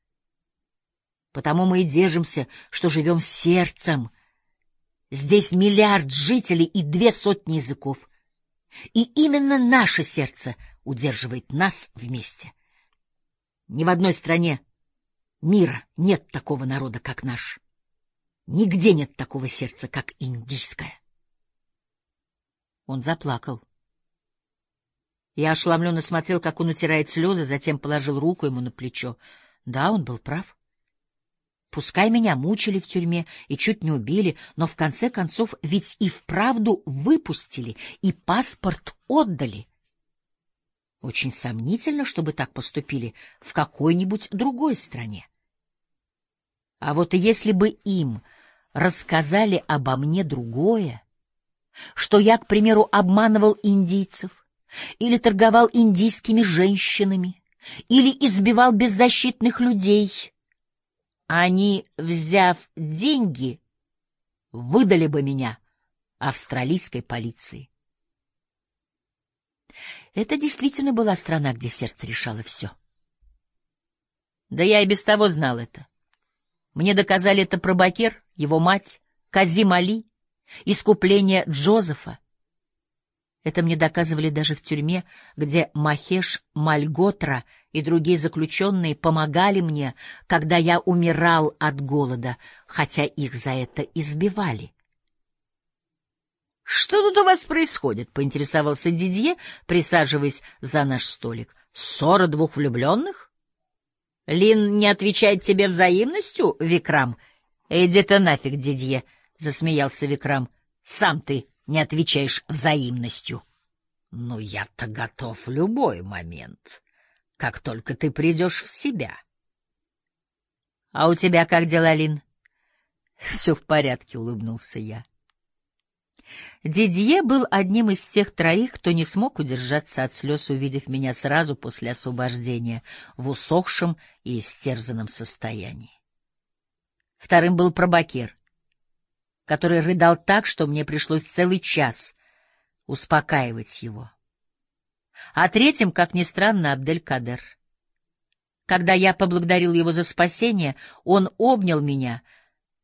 S1: Потому мы и держимся, что живем сердцем. Здесь миллиард жителей и две сотни языков. И именно наше сердце удерживает нас вместе. Ни в одной стране мира нет такого народа, как наш. Нигде нет такого сердца, как индийское. Он заплакал. Я ошеломленно смотрел, как он утирает слезы, затем положил руку ему на плечо. Да, он был прав. Пускай меня мучили в тюрьме и чуть не убили, но в конце концов ведь и вправду выпустили, и паспорт отдали. Очень сомнительно, чтобы так поступили в какой-нибудь другой стране. А вот если бы им рассказали обо мне другое, что я, к примеру, обманывал индийцев или торговал индийскими женщинами или избивал беззащитных людей, они, взяв деньги, выдали бы меня австралийской полиции. Это действительно была страна, где сердце решало все. Да я и без того знал это. Мне доказали это Пробакер, его мать, Казим Али, искупление Джозефа. Это мне доказывали даже в тюрьме, где Махеш Мальготра и другие заключенные помогали мне, когда я умирал от голода, хотя их за это избивали. — Что тут у вас происходит? — поинтересовался Дидье, присаживаясь за наш столик. — Ссора двух влюбленных? — Лин не отвечает тебе взаимностью, Викрам? — Иди ты нафиг, Дидье, — засмеялся Викрам. — Сам ты не отвечаешь взаимностью. — Ну, я-то готов в любой момент, как только ты придешь в себя. — А у тебя как дела, Лин? — Все в порядке, — улыбнулся я. Дидье был одним из тех троих, кто не смог удержаться от слез, увидев меня сразу после освобождения в усохшем и истерзанном состоянии. Вторым был пробакер, который рыдал так, что мне пришлось целый час успокаивать его. А третьим, как ни странно, Абдель-Кадер. Когда я поблагодарил его за спасение, он обнял меня,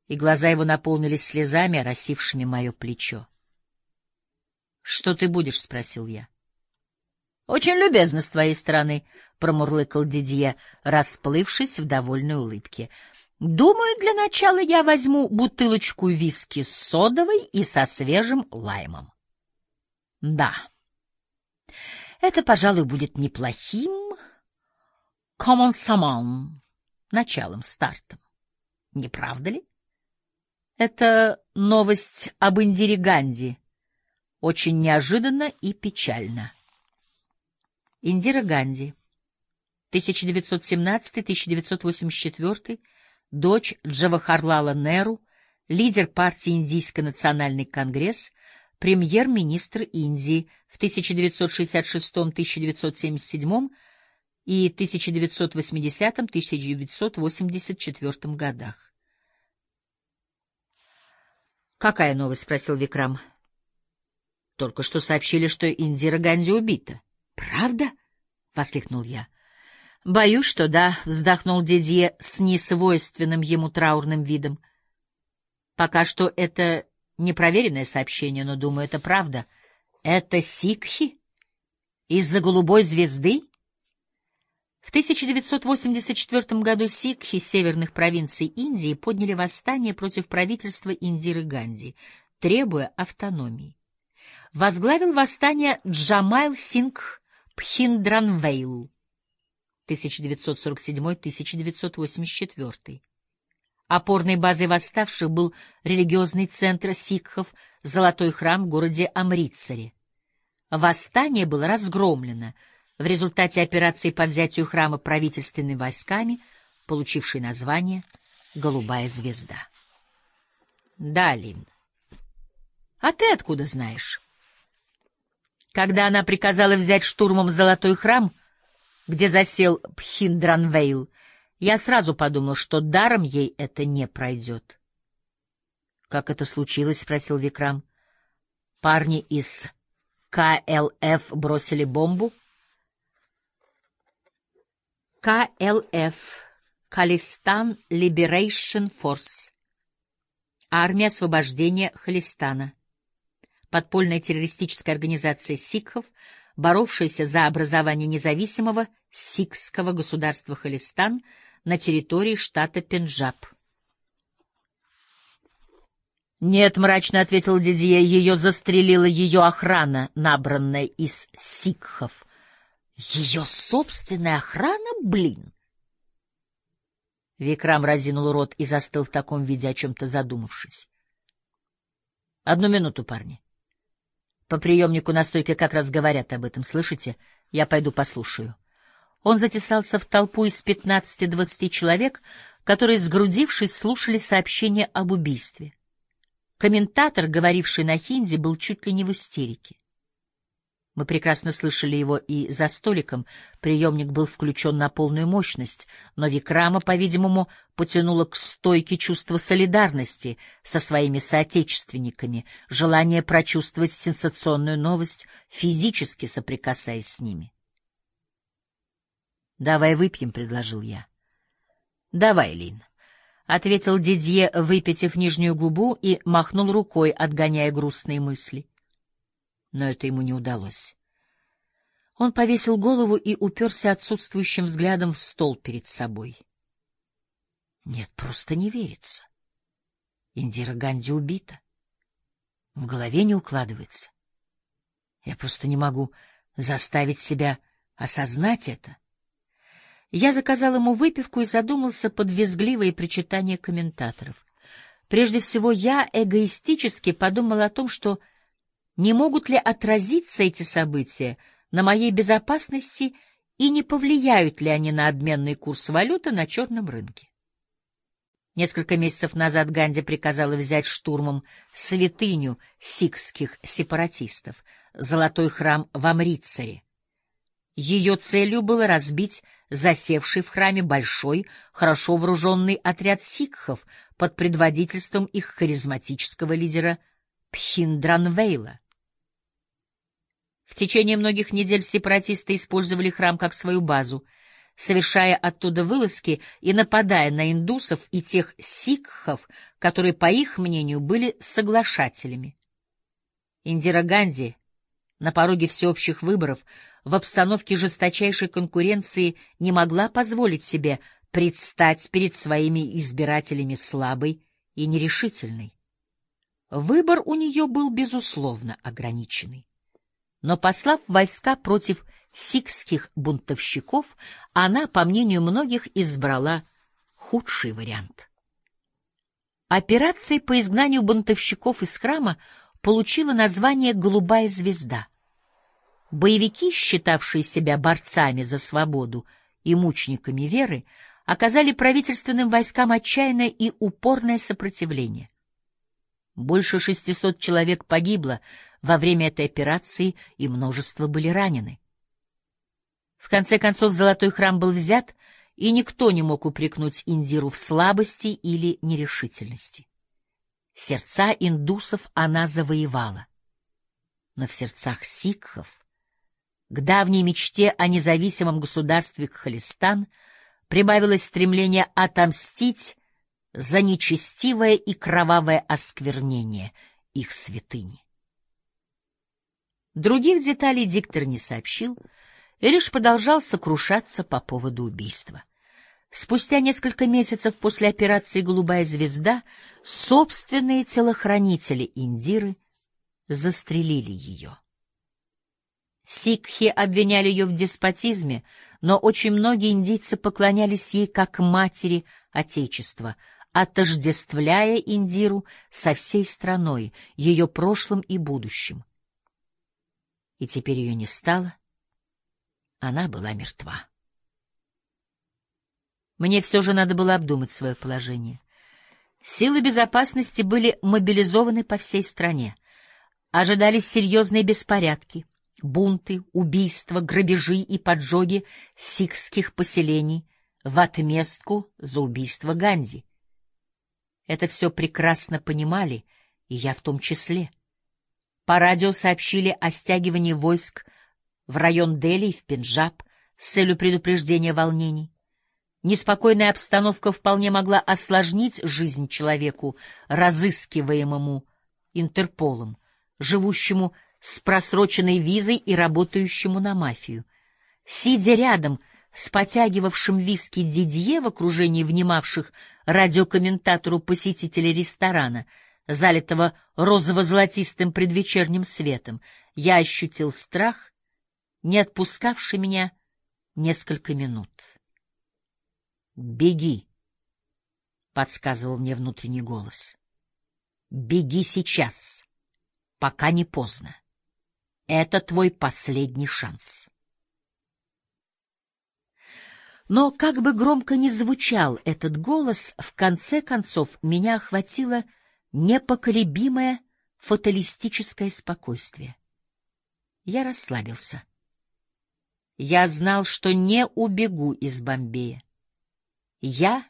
S1: и глаза его наполнились слезами, оросившими мое плечо. «Что ты будешь?» — спросил я. «Очень любезно с твоей стороны», — промурлыкал Дидье, расплывшись в довольной улыбке. «Думаю, для начала я возьму бутылочку виски с содовой и со свежим лаймом». «Да, это, пожалуй, будет неплохим коммонсаман, началом, стартом. Не правда ли?» Это новость об Индире Ганди» Очень неожиданно и печально. Индира Ганди, 1917-1984, дочь Джавахарлала Неру, лидер партии Индийский национальный конгресс, премьер-министр Индии в 1966-1977 и 1980-1984 годах. «Какая новость?» — спросил Викрам. Только что сообщили, что Индира Ганди убита. Правда? воскликнул я. Боюсь, что да, вздохнул Дидье с несвойственным ему траурным видом. Пока что это непроверенное сообщение, но думаю, это правда. Это сикхи из-за голубой звезды? В 1984 году сикхи северных провинций Индии подняли восстание против правительства Индиры Ганди, требуя автономии возглавил восстание Джамайл Сингх Пхиндранвейл 1947-1984. Опорной базой восставших был религиозный центр сикхов Золотой храм в городе Амритсаре. Восстание было разгромлено в результате операции по взятию храма правительственными войсками, получившей название «Голубая звезда». Да, Лин. А ты откуда знаешь? Когда она приказала взять штурмом золотой храм, где засел Пхиндранвейл, я сразу подумал, что даром ей это не пройдет. — Как это случилось? — спросил Викрам. — Парни из КЛФ бросили бомбу? КЛФ — Калистан Liberation Force. Армия освобождения Халистана. Подпольная террористическая организация сикхов, боровшаяся за образование независимого сикхского государства Халистан на территории штата Пенджаб. «Нет», — мрачно ответил Дидье, — «ее застрелила ее охрана, набранная из сикхов». «Ее собственная охрана, блин!» Викрам разинул рот и застыл в таком виде, о чем-то задумавшись. «Одну минуту, парни. По приемнику на стойке как раз говорят об этом, слышите? Я пойду послушаю». Он затесался в толпу из пятнадцати-двадцати человек, которые, сгрудившись, слушали сообщение об убийстве. Комментатор, говоривший на хинди, был чуть ли не в истерике. Мы прекрасно слышали его и за столиком. Приемник был включен на полную мощность, но Викрама, по-видимому, потянуло к стойке чувство солидарности со своими соотечественниками, желание прочувствовать сенсационную новость, физически соприкасаясь с ними. «Давай выпьем», — предложил я. «Давай, Лин», — ответил Дидье, выпитив нижнюю губу и махнул рукой, отгоняя грустные мысли но это ему не удалось. Он повесил голову и уперся отсутствующим взглядом в стол перед собой. Нет, просто не верится. Индира Ганди убита. В голове не укладывается. Я просто не могу заставить себя осознать это. Я заказал ему выпивку и задумался под визгливые причитания комментаторов. Прежде всего, я эгоистически подумал о том, что не могут ли отразиться эти события на моей безопасности и не повлияют ли они на обменный курс валюты на черном рынке. Несколько месяцев назад Ганди приказала взять штурмом святыню сикхских сепаратистов, золотой храм в Амритсаре. Ее целью было разбить засевший в храме большой, хорошо вооруженный отряд сикхов под предводительством их харизматического лидера Пхиндранвейла. В течение многих недель сепаратисты использовали храм как свою базу, совершая оттуда вылазки и нападая на индусов и тех сикхов, которые, по их мнению, были соглашателями. Индира Ганди на пороге всеобщих выборов в обстановке жесточайшей конкуренции не могла позволить себе предстать перед своими избирателями слабой и нерешительной. Выбор у нее был, безусловно, ограниченный но послав войска против сикских бунтовщиков, она, по мнению многих, избрала худший вариант. Операция по изгнанию бунтовщиков из храма получила название «Голубая звезда». Боевики, считавшие себя борцами за свободу и мучениками веры, оказали правительственным войскам отчаянное и упорное сопротивление. Больше 600 человек погибло во время этой операции, и множество были ранены. В конце концов, Золотой храм был взят, и никто не мог упрекнуть Индиру в слабости или нерешительности. Сердца индусов она завоевала. Но в сердцах сикхов, к давней мечте о независимом государстве Кхалистан, прибавилось стремление отомстить за нечестивое и кровавое осквернение их святыни. Других деталей диктор не сообщил и лишь продолжал сокрушаться по поводу убийства. Спустя несколько месяцев после операции «Голубая звезда» собственные телохранители Индиры застрелили ее. Сикхи обвиняли ее в деспотизме, но очень многие индийцы поклонялись ей как матери Отечества — отождествляя Индиру со всей страной, ее прошлым и будущим. И теперь ее не стало, она была мертва. Мне все же надо было обдумать свое положение. Силы безопасности были мобилизованы по всей стране. Ожидались серьезные беспорядки, бунты, убийства, грабежи и поджоги сикхских поселений в отместку за убийство Ганди. Это все прекрасно понимали, и я в том числе. По радио сообщили о стягивании войск в район Дели и в Пенджаб с целью предупреждения волнений. Неспокойная обстановка вполне могла осложнить жизнь человеку, разыскиваемому Интерполом, живущему с просроченной визой и работающему на мафию. Сидя рядом с потягивавшим виски Дидье в окружении внимавших радиокомментатору посетителей ресторана, залитого розово-золотистым предвечерним светом, я ощутил страх, не отпускавший меня несколько минут. «Беги!» — подсказывал мне внутренний голос. «Беги сейчас, пока не поздно. Это твой последний шанс». Но как бы громко ни звучал этот голос, в конце концов меня охватило непоколебимое фаталистическое спокойствие. Я расслабился. Я знал, что не убегу из Бомбея. Я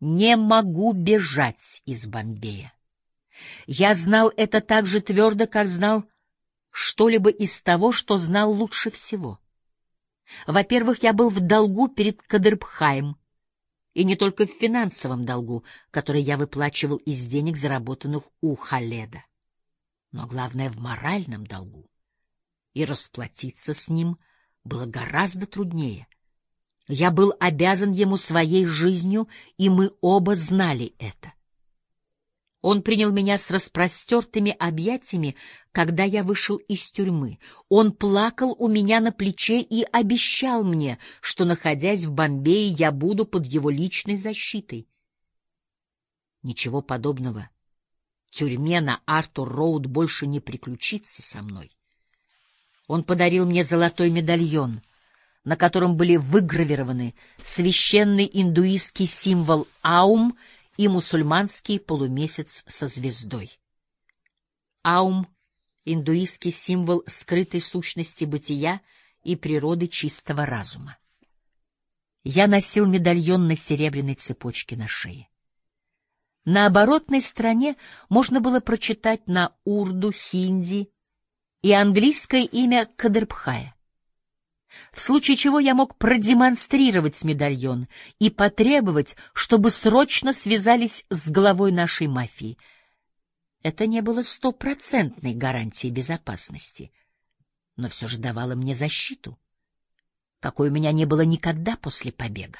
S1: не могу бежать из Бомбея. Я знал это так же твердо, как знал что-либо из того, что знал лучше всего. Во-первых, я был в долгу перед Кадырбхаем, и не только в финансовом долгу, который я выплачивал из денег, заработанных у Халеда, но главное — в моральном долгу. И расплатиться с ним было гораздо труднее — я был обязан ему своей жизнью, и мы оба знали это. Он принял меня с распростертыми объятиями, когда я вышел из тюрьмы. Он плакал у меня на плече и обещал мне, что, находясь в Бомбее, я буду под его личной защитой. Ничего подобного. Тюрьме на Артур-Роуд больше не приключится со мной. Он подарил мне золотой медальон — на котором были выгравированы священный индуистский символ Аум и мусульманский полумесяц со звездой. Аум — индуистский символ скрытой сущности бытия и природы чистого разума. Я носил медальон на серебряной цепочке на шее. На оборотной стороне можно было прочитать на урду, хинди и английское имя Кадрбхая в случае чего я мог продемонстрировать медальон и потребовать, чтобы срочно связались с главой нашей мафии. Это не было стопроцентной гарантией безопасности, но все же давало мне защиту, какой у меня не было никогда после побега.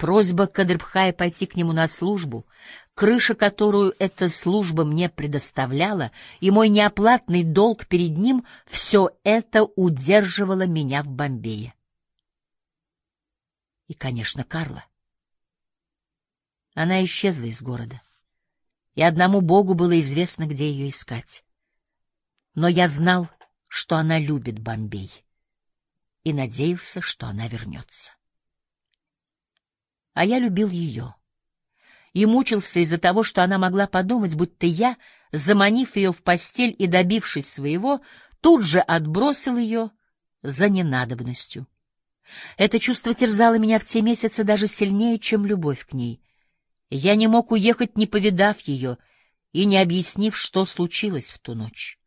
S1: Просьба Кадрбхая пойти к нему на службу, крыша, которую эта служба мне предоставляла, и мой неоплатный долг перед ним — все это удерживало меня в Бомбее. И, конечно, Карла. Она исчезла из города, и одному Богу было известно, где ее искать. Но я знал, что она любит Бомбей, и надеялся, что она вернется а я любил ее. И мучился из-за того, что она могла подумать, будто я, заманив ее в постель и добившись своего, тут же отбросил ее за ненадобностью. Это чувство терзало меня в те месяцы даже сильнее, чем любовь к ней. Я не мог уехать, не повидав ее и не объяснив, что случилось в ту ночь.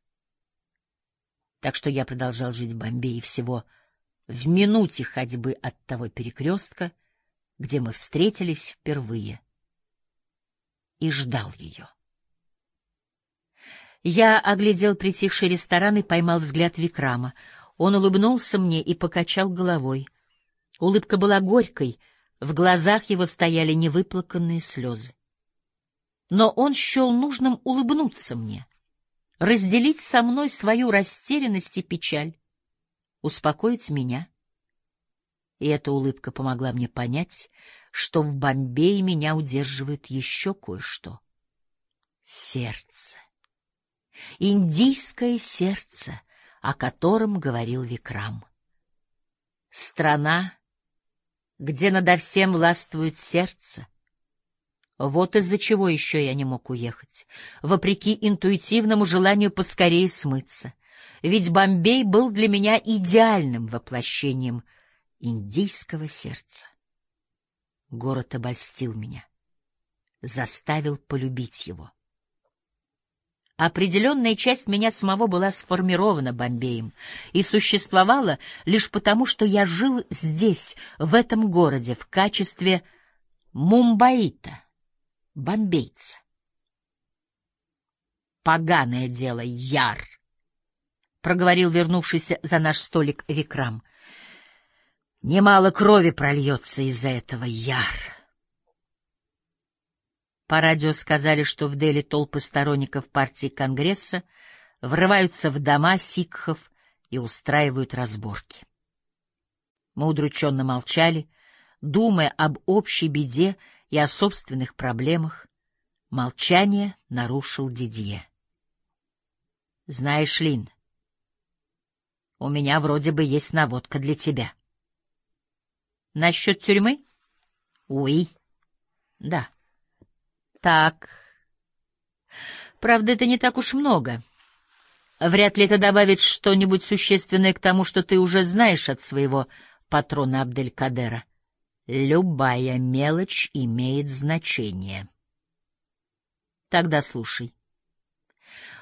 S1: Так что я продолжал жить в Бомбее всего в минуте ходьбы от того перекрестка, где мы встретились впервые, и ждал ее. Я оглядел притихший ресторан и поймал взгляд Викрама. Он улыбнулся мне и покачал головой. Улыбка была горькой, в глазах его стояли невыплаканные слезы. Но он счел нужным улыбнуться мне, разделить со мной свою растерянность и печаль, успокоить меня — и эта улыбка помогла мне понять, что в Бомбее меня удерживает еще кое-что. Сердце. Индийское сердце, о котором говорил Викрам. Страна, где надо всем властвует сердце. Вот из-за чего еще я не мог уехать, вопреки интуитивному желанию поскорее смыться. Ведь Бомбей был для меня идеальным воплощением — индийского сердца. Город обольстил меня, заставил полюбить его. Определенная часть меня самого была сформирована Бомбеем и существовала лишь потому, что я жил здесь, в этом городе, в качестве мумбаита, бомбейца. «Поганое дело, Яр!» — проговорил вернувшийся за наш столик Викрам. «Немало крови прольется из-за этого, Яр!» По радио сказали, что в Дели толпы сторонников партии Конгресса врываются в дома сикхов и устраивают разборки. Мы удрученно молчали, думая об общей беде и о собственных проблемах. Молчание нарушил Дидье. — Знаешь, Лин, у меня вроде бы есть наводка для тебя. — Насчет тюрьмы? — Уи. — Да. — так. Правда, это не так уж много. Вряд ли это добавит что-нибудь существенное к тому, что ты уже знаешь от своего патрона Абделькадера. Любая мелочь имеет значение. Тогда слушай.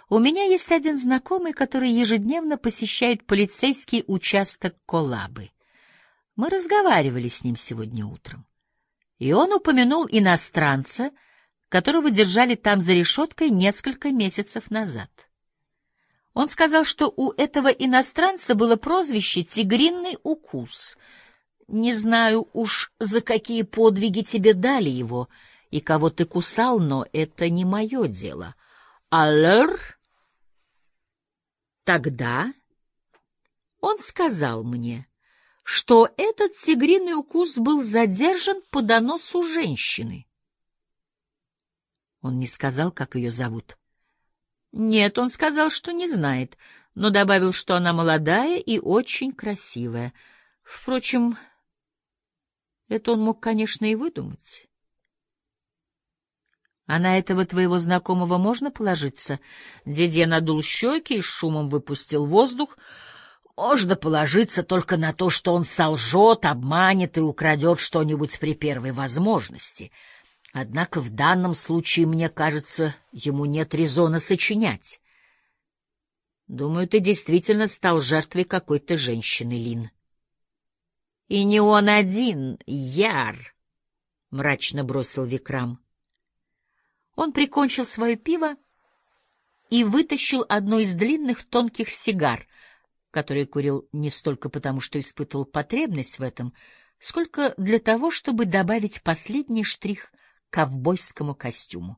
S1: У меня есть один знакомый, который ежедневно посещает полицейский участок Колабы. Мы разговаривали с ним сегодня утром. И он упомянул иностранца — которого держали там за решеткой несколько месяцев назад. Он сказал, что у этого иностранца было прозвище «Тигринный укус». Не знаю уж, за какие подвиги тебе дали его и кого ты кусал, но это не мое дело. Аллер? Тогда он сказал мне, что этот тигриный укус был задержан по доносу женщины. Он не сказал, как ее зовут. Нет, он сказал, что не знает, но добавил, что она молодая и очень красивая. Впрочем, это он мог, конечно, и выдумать. А на этого твоего знакомого можно положиться? Дедья надул щеки и шумом выпустил воздух. Можно положиться только на то, что он солжет, обманет и украдет что-нибудь при первой возможности — Однако в данном случае, мне кажется, ему нет резона сочинять. Думаю, ты действительно стал жертвой какой-то женщины, Лин. И не он один, Яр, — мрачно бросил Викрам. Он прикончил свое пиво и вытащил одну из длинных тонких сигар, которые курил не столько потому, что испытывал потребность в этом, сколько для того, чтобы добавить последний штрих ковбойскому костюму.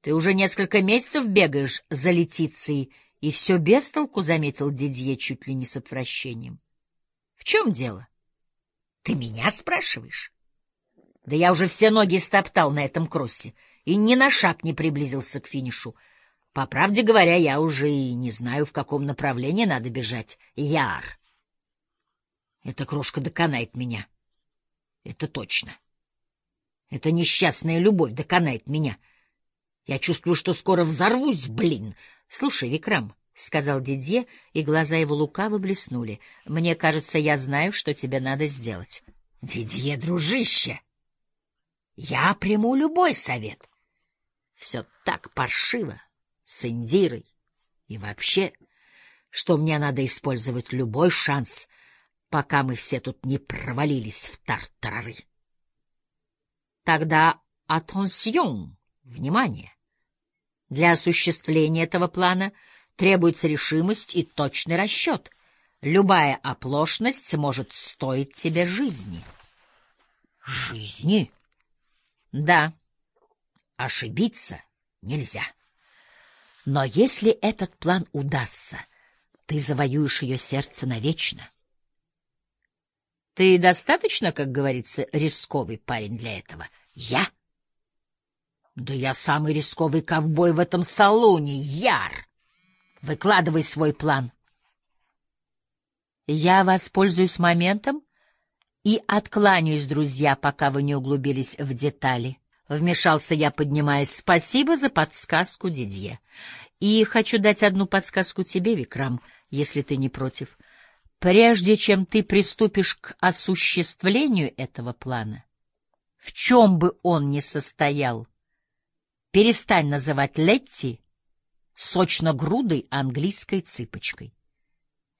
S1: Ты уже несколько месяцев бегаешь за Летицией, и все без толку, — заметил Дидье чуть ли не с отвращением. — В чем дело? — Ты меня спрашиваешь? Да я уже все ноги стоптал на этом кроссе и ни на шаг не приблизился к финишу. По правде говоря, я уже и не знаю, в каком направлении надо бежать. Яр! Эта крошка доконает меня. Это точно. Эта несчастная любовь доконает меня. Я чувствую, что скоро взорвусь, блин. Слушай, Викрам, — сказал Дидье, и глаза его лукаво блеснули. — Мне кажется, я знаю, что тебе надо сделать. — Дидье, дружище, я приму любой совет. Все так паршиво, с Индирой. И вообще, что мне надо использовать любой шанс, пока мы все тут не провалились в тартарары. Тогда attention, внимание. Для осуществления этого плана требуется решимость и точный расчет. Любая оплошность может стоить тебе жизни. Жизни? Да. Ошибиться нельзя. Но если этот план удастся, ты завоюешь ее сердце навечно. Ты достаточно, как говорится, рисковый парень для этого? Я? Да я самый рисковый ковбой в этом салоне, Яр. Выкладывай свой план. Я воспользуюсь моментом и откланяюсь, друзья, пока вы не углубились в детали. Вмешался я, поднимаясь. Спасибо за подсказку, Дидье. И хочу дать одну подсказку тебе, Викрам, если ты не против. — Прежде чем ты приступишь к осуществлению этого плана, в чем бы он ни состоял, перестань называть Летти сочно-грудой английской цыпочкой.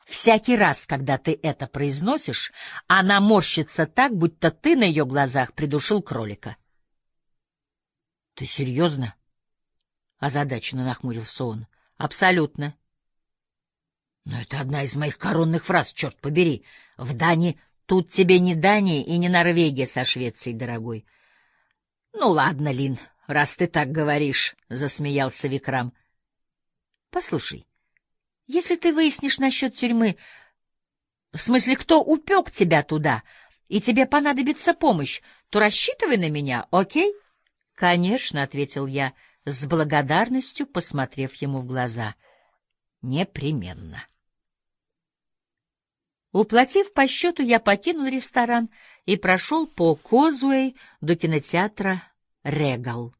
S1: Всякий раз, когда ты это произносишь, она морщится так, будто ты на ее глазах придушил кролика. — Ты серьезно? — озадаченно нахмурился он. — Абсолютно. — Но это одна из моих коронных фраз, черт побери. В Дании тут тебе не Дания и не Норвегия со Швецией, дорогой. — Ну ладно, Лин, раз ты так говоришь, — засмеялся Викрам. — Послушай, если ты выяснишь насчет тюрьмы, в смысле, кто упек тебя туда, и тебе понадобится помощь, то рассчитывай на меня, окей? — Конечно, — ответил я, с благодарностью посмотрев ему в глаза. — Непременно. Уплатив по счету, я покинул ресторан и прошел по Козуэй до кинотеатра «Регал».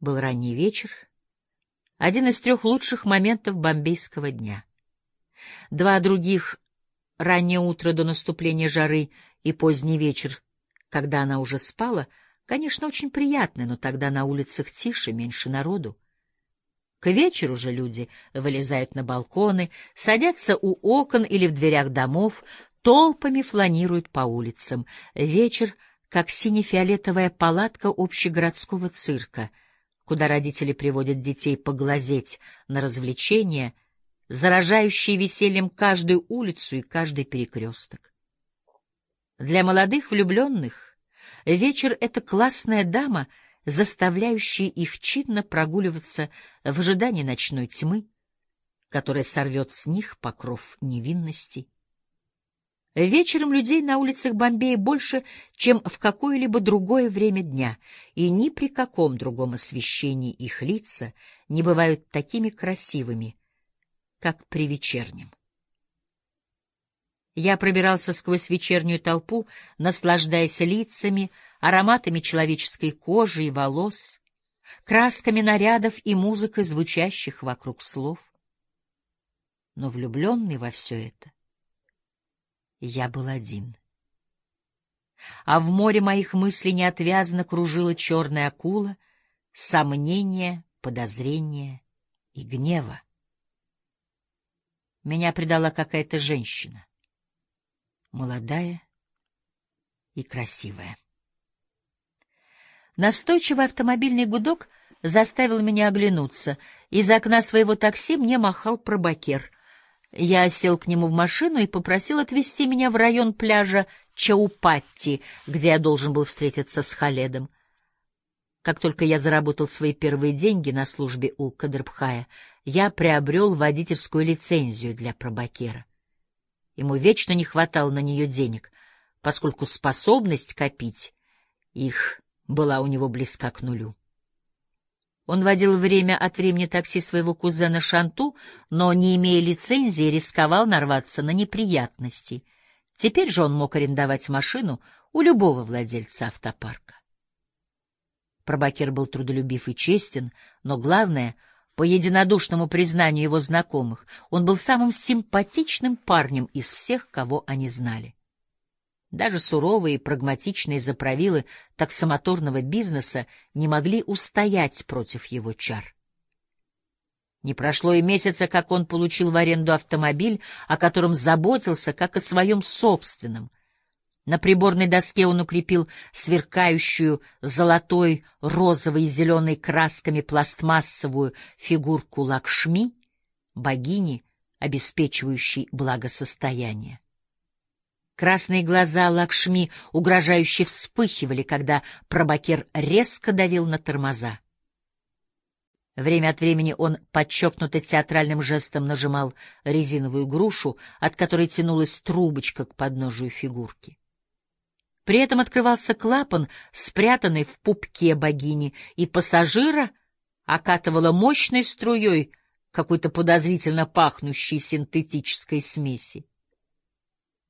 S1: Был ранний вечер, один из трех лучших моментов бомбейского дня. Два других — раннее утро до наступления жары и поздний вечер, когда она уже спала, конечно, очень приятны, но тогда на улицах тише, меньше народу. К вечеру же люди вылезают на балконы, садятся у окон или в дверях домов, толпами фланируют по улицам. Вечер — как сине-фиолетовая палатка общегородского цирка — куда родители приводят детей поглазеть на развлечения, заражающие весельем каждую улицу и каждый перекресток. Для молодых влюбленных вечер — это классная дама, заставляющая их чинно прогуливаться в ожидании ночной тьмы, которая сорвет с них покров невинности. Вечером людей на улицах Бомбея больше, чем в какое-либо другое время дня, и ни при каком другом освещении их лица не бывают такими красивыми, как при вечернем. Я пробирался сквозь вечернюю толпу, наслаждаясь лицами, ароматами человеческой кожи и волос, красками нарядов и музыкой, звучащих вокруг слов. Но влюбленный во все это я был один. А в море моих мыслей неотвязно кружила черная акула, сомнения, подозрения и гнева. Меня предала какая-то женщина, молодая и красивая. Настойчивый автомобильный гудок заставил меня оглянуться. Из окна своего такси мне махал пробакер — я сел к нему в машину и попросил отвезти меня в район пляжа Чаупатти, где я должен был встретиться с Халедом. Как только я заработал свои первые деньги на службе у Кадрбхая, я приобрел водительскую лицензию для пробакера. Ему вечно не хватало на нее денег, поскольку способность копить их была у него близка к нулю. Он водил время от времени такси своего кузена Шанту, но, не имея лицензии, рисковал нарваться на неприятности. Теперь же он мог арендовать машину у любого владельца автопарка. Пробакер был трудолюбив и честен, но главное, по единодушному признанию его знакомых, он был самым симпатичным парнем из всех, кого они знали. Даже суровые и прагматичные заправилы таксомоторного бизнеса не могли устоять против его чар. Не прошло и месяца, как он получил в аренду автомобиль, о котором заботился, как о своем собственном. На приборной доске он укрепил сверкающую золотой, розовой и зеленой красками пластмассовую фигурку Лакшми, богини, обеспечивающей благосостояние. Красные глаза Лакшми угрожающе вспыхивали, когда пробакер резко давил на тормоза. Время от времени он подчеркнуто театральным жестом нажимал резиновую грушу, от которой тянулась трубочка к подножию фигурки. При этом открывался клапан, спрятанный в пупке богини, и пассажира окатывала мощной струей какой-то подозрительно пахнущей синтетической смеси.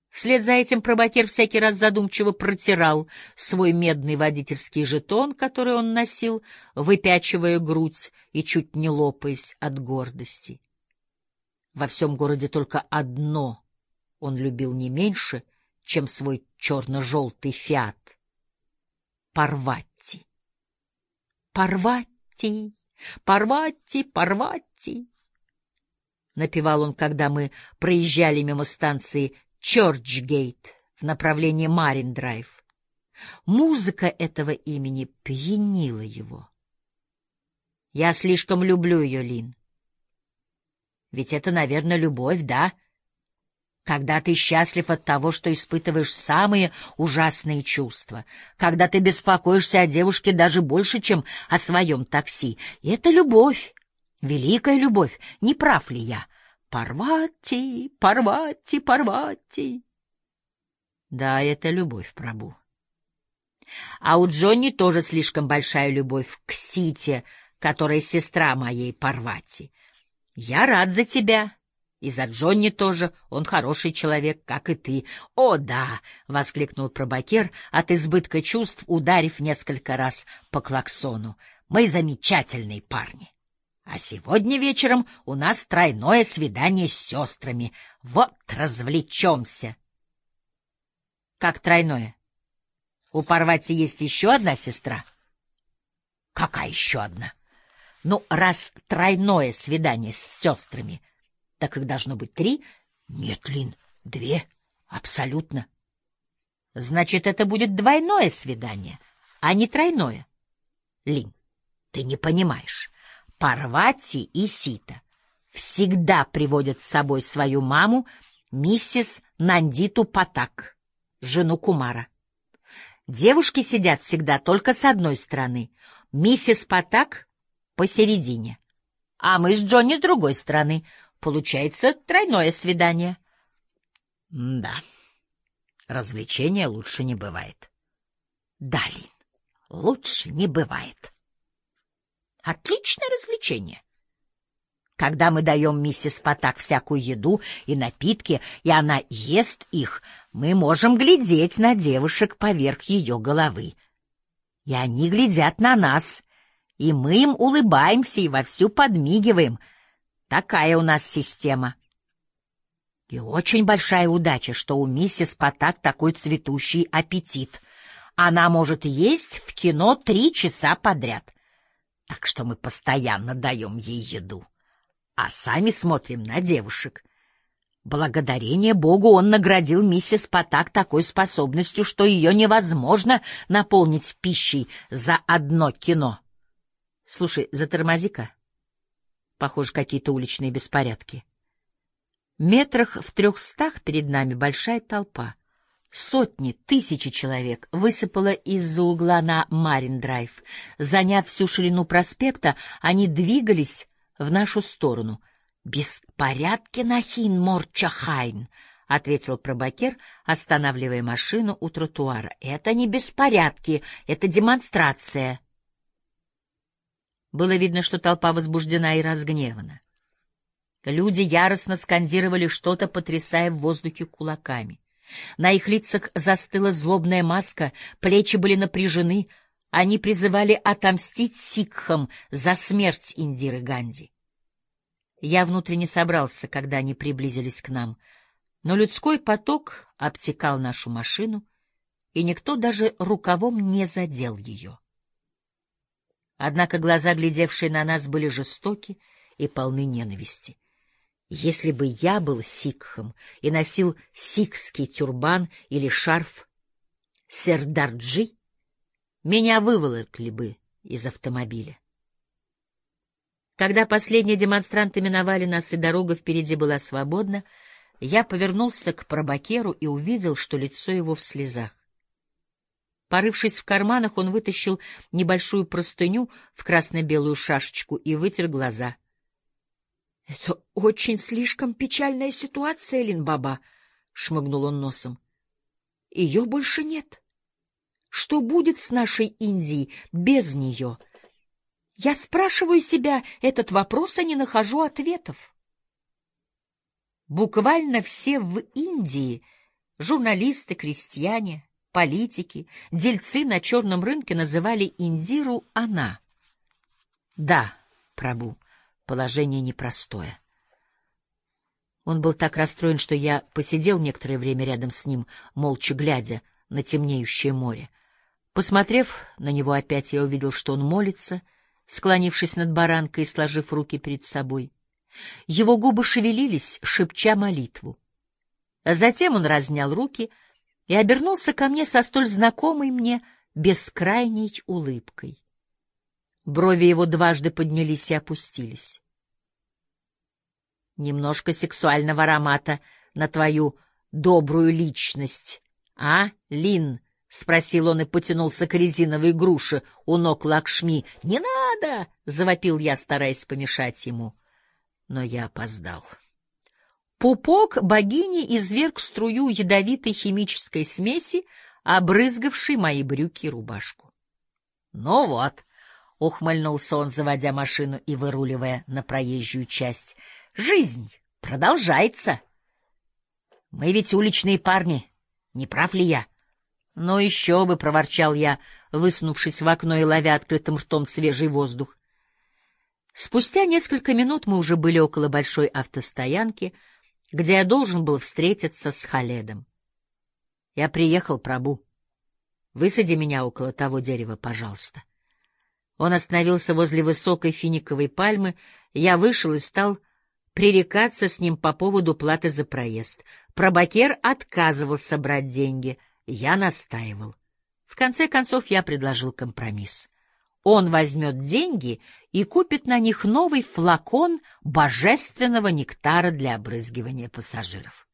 S1: Вслед за этим пробакер всякий раз задумчиво протирал свой медный водительский жетон, который он носил, выпячивая грудь и чуть не лопаясь от гордости. Во всем городе только одно он любил не меньше, чем свой черно-желтый фиат — Парватти. Парватти, Парвати, Парвати. Напевал он, когда мы проезжали мимо станции Чорчгейт в направлении Марин-драйв. Музыка этого имени пьянила его. Я слишком люблю ее, Лин. Ведь это, наверное, любовь, да? Когда ты счастлив от того, что испытываешь самые ужасные чувства, когда ты беспокоишься о девушке даже больше, чем о своем такси. И это любовь, великая любовь, не прав ли я? Парвати, Парвати, Парвати. Да, это любовь, Прабу. А у Джонни тоже слишком большая любовь к Сите, которая сестра моей Парвати. Я рад за тебя. И за Джонни тоже. Он хороший человек, как и ты. О, да! — воскликнул пробакер от избытка чувств, ударив несколько раз по клаксону. Мы замечательные парни. А сегодня вечером у нас тройное свидание с сестрами. Вот развлечемся. Как тройное? У Парвати есть еще одна сестра? Какая еще одна? Ну, раз тройное свидание с сестрами, так их должно быть три. Нет, Лин, две. Абсолютно. Значит, это будет двойное свидание, а не тройное. Лин, ты не понимаешь. Парвати и Сита всегда приводят с собой свою маму, миссис Нандиту Патак, жену Кумара. Девушки сидят всегда только с одной стороны, миссис Патак посередине. А мы с Джонни с другой стороны. Получается тройное свидание. Да, развлечения лучше не бывает. Да, Лин, лучше не бывает. Отличное развлечение. Когда мы даем миссис Потак всякую еду и напитки, и она ест их, мы можем глядеть на девушек поверх ее головы. И они глядят на нас — и мы им улыбаемся и вовсю подмигиваем. Такая у нас система. И очень большая удача, что у миссис Потак такой цветущий аппетит. Она может есть в кино три часа подряд. Так что мы постоянно даем ей еду, а сами смотрим на девушек. Благодарение Богу он наградил миссис Потак такой способностью, что ее невозможно наполнить пищей за одно кино. Слушай, затормози-ка. Похоже, какие-то уличные беспорядки. Метрах в трехстах перед нами большая толпа. Сотни, тысячи человек высыпало из-за угла на Марин-драйв. Заняв всю ширину проспекта, они двигались в нашу сторону. «Беспорядки на Хин-Морчахайн», — ответил пробакер, останавливая машину у тротуара. «Это не беспорядки, это демонстрация». Было видно, что толпа возбуждена и разгневана. Люди яростно скандировали что-то, потрясая в воздухе кулаками. На их лицах застыла злобная маска, плечи были напряжены, они призывали отомстить сикхам за смерть Индиры Ганди. Я внутренне собрался, когда они приблизились к нам, но людской поток обтекал нашу машину, и никто даже рукавом не задел ее. Однако глаза, глядевшие на нас, были жестоки и полны ненависти. Если бы я был сикхом и носил сикхский тюрбан или шарф сердарджи, меня выволокли бы из автомобиля. Когда последние демонстранты миновали нас и дорога впереди была свободна, я повернулся к пробакеру и увидел, что лицо его в слезах. Порывшись в карманах, он вытащил небольшую простыню в красно-белую шашечку и вытер глаза. — Это очень слишком печальная ситуация, Линбаба, — шмыгнул он носом. — Ее больше нет. Что будет с нашей Индией без нее? Я спрашиваю себя этот вопрос, а не нахожу ответов. Буквально все в Индии — журналисты, крестьяне, политики, дельцы на черном рынке называли Индиру «она». Да, Прабу, положение непростое. Он был так расстроен, что я посидел некоторое время рядом с ним, молча глядя на темнеющее море. Посмотрев на него опять, я увидел, что он молится, склонившись над баранкой и сложив руки перед собой. Его губы шевелились, шепча молитву. Затем он разнял руки и обернулся ко мне со столь знакомой мне бескрайней улыбкой. Брови его дважды поднялись и опустились. Немножко сексуального аромата на твою добрую личность, а, Лин? — спросил он и потянулся к резиновой груше у ног Лакшми. — Не надо! — завопил я, стараясь помешать ему. Но я опоздал. Пупок богини изверг струю ядовитой химической смеси, обрызгавшей мои брюки и рубашку. — Ну вот, — ухмыльнулся он, заводя машину и выруливая на проезжую часть, — жизнь продолжается. Мы ведь уличные парни, не прав ли я? — Ну еще бы, — проворчал я, высунувшись в окно и ловя открытым ртом свежий воздух. Спустя несколько минут мы уже были около большой автостоянки, где я должен был встретиться с Халедом. Я приехал, Прабу. Высади меня около того дерева, пожалуйста. Он остановился возле высокой финиковой пальмы, я вышел и стал пререкаться с ним по поводу платы за проезд. Пробакер отказывался брать деньги, я настаивал. В конце концов я предложил компромисс. Он возьмет деньги и купит на них новый флакон божественного нектара для обрызгивания пассажиров.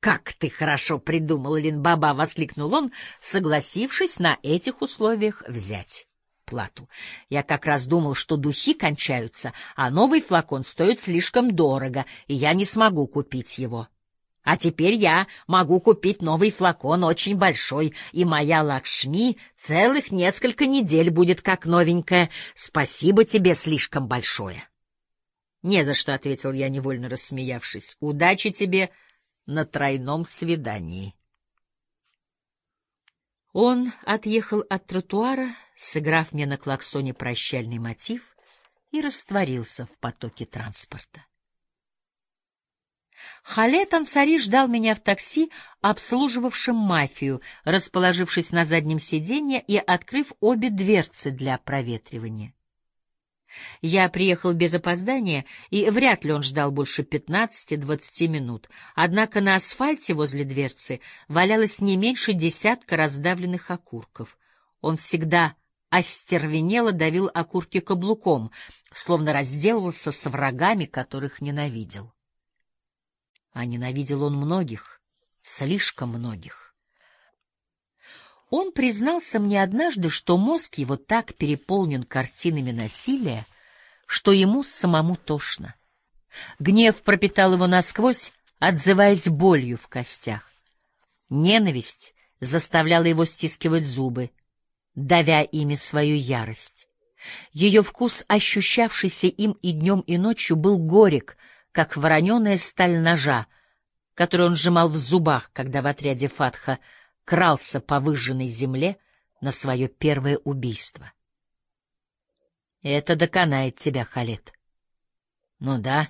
S1: «Как ты хорошо придумал, Линбаба!» — воскликнул он, согласившись на этих условиях взять плату. «Я как раз думал, что духи кончаются, а новый флакон стоит слишком дорого, и я не смогу купить его. А теперь я могу купить новый флакон, очень большой, и моя Лакшми целых несколько недель будет как новенькая. Спасибо тебе слишком большое!» «Не за что», — ответил я, невольно рассмеявшись. «Удачи тебе!» на тройном свидании. Он отъехал от тротуара, сыграв мне на клаксоне прощальный мотив, и растворился в потоке транспорта. Халет Ансари ждал меня в такси, обслуживавшем мафию, расположившись на заднем сиденье и открыв обе дверцы для проветривания. Я приехал без опоздания, и вряд ли он ждал больше пятнадцати-двадцати минут. Однако на асфальте возле дверцы валялось не меньше десятка раздавленных окурков. Он всегда остервенело давил окурки каблуком, словно разделывался с врагами, которых ненавидел. А ненавидел он многих, слишком многих. Он признался мне однажды, что мозг его так переполнен картинами насилия, что ему самому тошно. Гнев пропитал его насквозь, отзываясь болью в костях. Ненависть заставляла его стискивать зубы, давя ими свою ярость. Ее вкус, ощущавшийся им и днем, и ночью, был горек, как вороненая сталь ножа, который он сжимал в зубах, когда в отряде Фатха — крался по выжженной земле на свое первое убийство. Это доконает тебя, Халет. Ну да,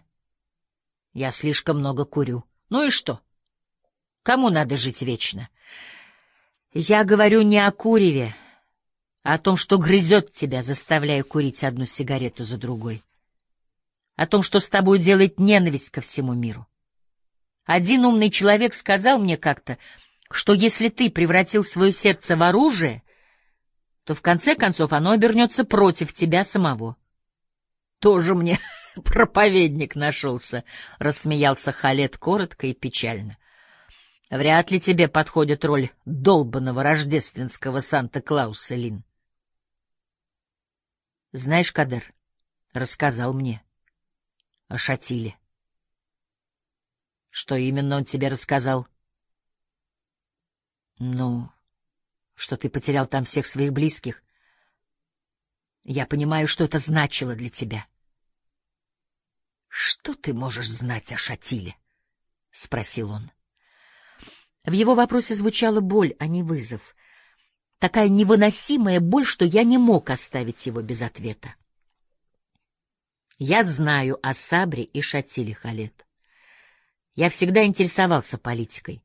S1: я слишком много курю. Ну и что? Кому надо жить вечно? Я говорю не о куреве, а о том, что грызет тебя, заставляя курить одну сигарету за другой. О том, что с тобой делает ненависть ко всему миру. Один умный человек сказал мне как-то, что если ты превратил свое сердце в оружие, то в конце концов оно обернется против тебя самого. Тоже мне проповедник нашелся, — рассмеялся Халет коротко и печально. Вряд ли тебе подходит роль долбанного рождественского Санта-Клауса, Лин. Знаешь, Кадер, рассказал мне о Шатиле. Что именно он тебе рассказал? — ну, что ты потерял там всех своих близких. Я понимаю, что это значило для тебя. Что ты можешь знать о Шатиле? спросил он. В его вопросе звучала боль, а не вызов. Такая невыносимая боль, что я не мог оставить его без ответа. Я знаю о Сабре и Шатиле Халет. Я всегда интересовался политикой.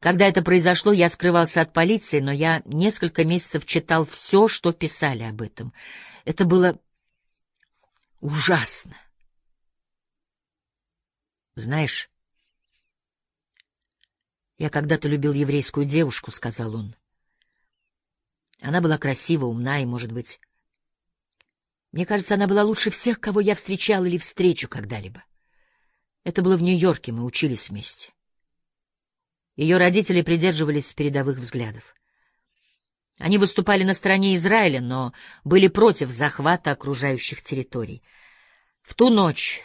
S1: Когда это произошло, я скрывался от полиции, но я несколько месяцев читал все, что писали об этом. Это было
S2: ужасно. Знаешь, я когда-то любил еврейскую девушку, — сказал он. Она была красива, умна и, может быть... Мне кажется, она была лучше всех, кого я встречал или встречу когда-либо. Это было в Нью-Йорке, мы учились вместе. Ее родители придерживались передовых взглядов. Они выступали на стороне Израиля, но были против захвата окружающих территорий. В ту ночь,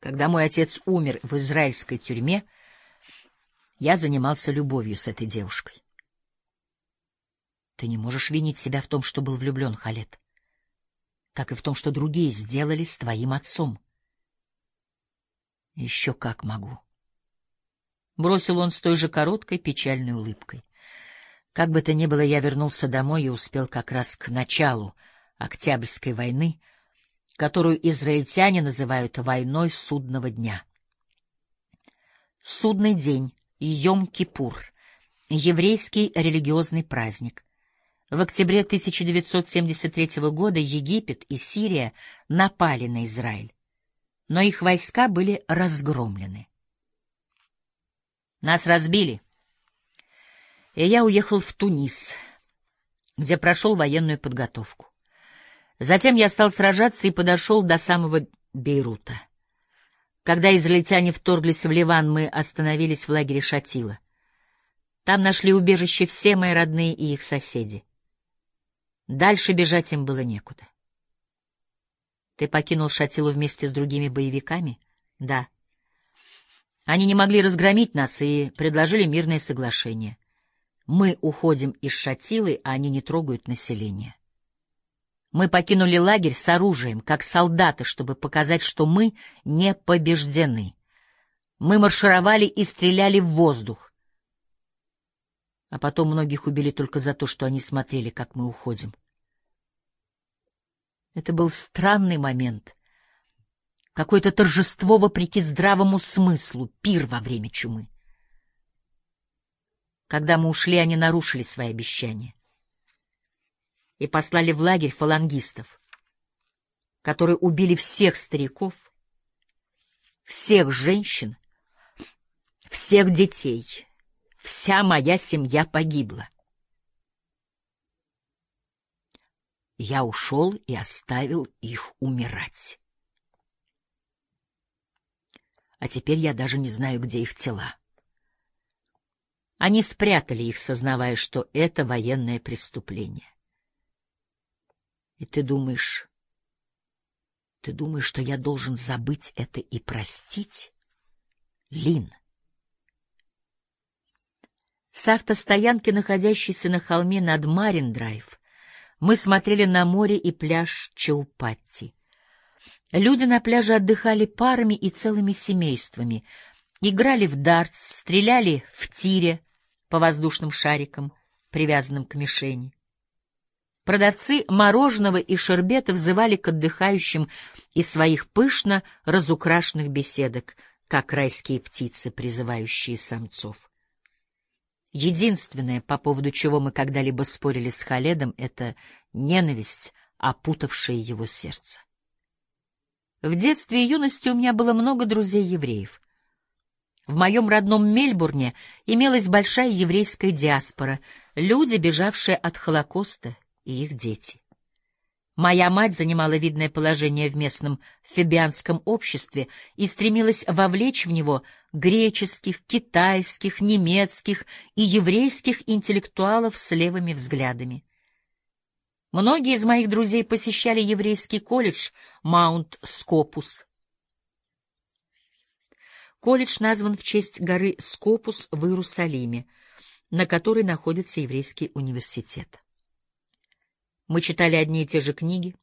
S2: когда мой отец умер в израильской тюрьме, я занимался любовью с этой девушкой. Ты не можешь винить себя в том, что был влюблен, Халет, как и в том, что другие сделали с твоим отцом. Еще как могу. Бросил он с той же короткой печальной улыбкой. Как бы то ни было, я вернулся домой и успел как раз к началу Октябрьской войны, которую израильтяне называют войной судного дня. Судный день, Йом-Кипур, еврейский религиозный праздник. В октябре 1973 года Египет и Сирия напали на Израиль, но их войска были разгромлены. Нас разбили, и я уехал в Тунис, где прошел военную подготовку. Затем я стал сражаться и подошел до самого Бейрута. Когда израильтяне вторглись в Ливан, мы остановились в лагере Шатила. Там нашли убежище все мои родные и их соседи. Дальше бежать им было некуда. Ты покинул Шатилу вместе с другими боевиками? Да. Они не могли разгромить нас и предложили мирное соглашение. Мы уходим из Шатилы, а они не трогают население. Мы покинули лагерь с оружием, как солдаты, чтобы показать, что мы не побеждены. Мы маршировали и стреляли в воздух. А потом многих убили только за то, что они смотрели, как мы уходим. Это был странный момент. Какое-то торжество вопреки здравому смыслу, пир во время чумы. Когда мы ушли, они нарушили свои обещания и послали в лагерь фалангистов, которые убили всех стариков, всех женщин, всех детей. Вся моя семья погибла. Я ушел и оставил их умирать. А теперь я даже не знаю, где их тела. Они спрятали их, сознавая, что это военное преступление. И ты думаешь... Ты думаешь, что я должен забыть это и простить? Лин. С автостоянки, находящейся на холме над Марин-драйв, мы смотрели на море и пляж Чаупатти. Люди на пляже отдыхали парами и целыми семействами, играли в дартс, стреляли в тире по воздушным шарикам, привязанным к мишени. Продавцы мороженого и шербета взывали к отдыхающим из своих пышно разукрашенных беседок, как райские птицы, призывающие самцов. Единственное, по поводу чего мы когда-либо спорили с Халедом, — это ненависть, опутавшая его сердце. В детстве и юности у меня было много друзей-евреев. В моем родном Мельбурне имелась большая еврейская диаспора, люди, бежавшие от Холокоста и их дети. Моя мать занимала видное положение в местном фебианском обществе и стремилась вовлечь в него греческих, китайских, немецких и еврейских интеллектуалов с левыми взглядами. Многие из моих друзей посещали еврейский колледж Маунт Скопус. Колледж назван в честь горы Скопус в Иерусалиме, на которой находится еврейский университет. Мы читали одни и те же книги,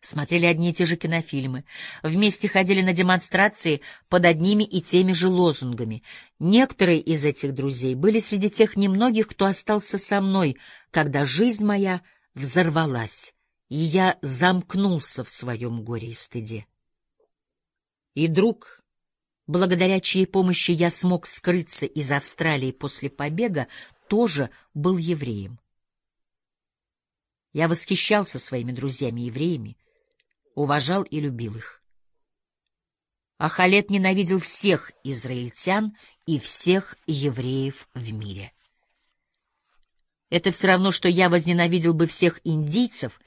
S2: смотрели одни и те же кинофильмы, вместе ходили на демонстрации под одними и теми же лозунгами. Некоторые из этих друзей были среди тех немногих, кто остался со мной, когда жизнь моя взорвалась, и я замкнулся в своем горе и стыде. И друг, благодаря чьей помощи я смог скрыться из Австралии после побега, тоже был евреем. Я восхищался своими друзьями-евреями, уважал и любил их. А Халет ненавидел всех израильтян и всех евреев в мире. Это все равно, что я возненавидел бы всех индийцев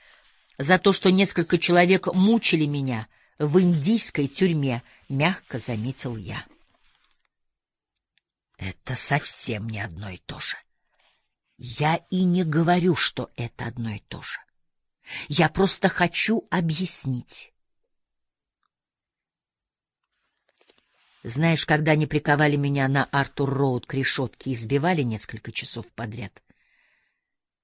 S2: за то, что несколько человек мучили меня в индийской тюрьме, мягко заметил я. Это совсем не одно и то же. Я и не говорю, что это одно и то же. Я просто хочу объяснить. Знаешь, когда они приковали меня на Артур-Роуд к решетке и избивали несколько часов подряд,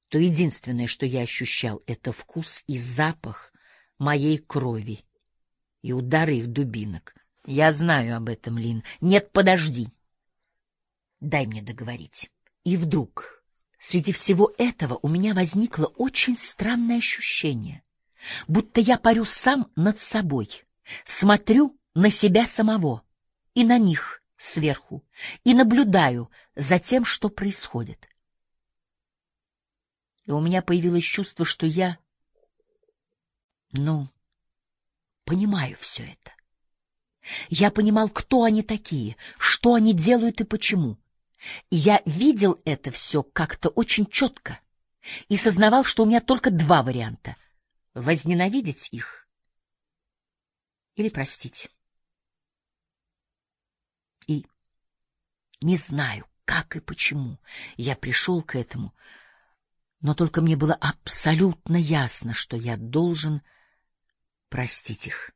S2: то единственное, что я ощущал, — это вкус и запах моей крови и удары их дубинок. Я знаю об этом, Лин. Нет, подожди. Дай мне договорить. И вдруг, среди всего этого, у меня возникло очень странное ощущение, будто я парю сам над собой, смотрю на себя самого и на них сверху, и наблюдаю за тем, что происходит. И у меня появилось чувство, что я, ну, понимаю все это. Я понимал, кто они такие, что они делают и почему. Я видел это все как-то очень четко и сознавал, что у меня только два варианта — возненавидеть их или простить. И не знаю, как и почему я пришел к этому, но только мне было абсолютно ясно, что я должен простить их.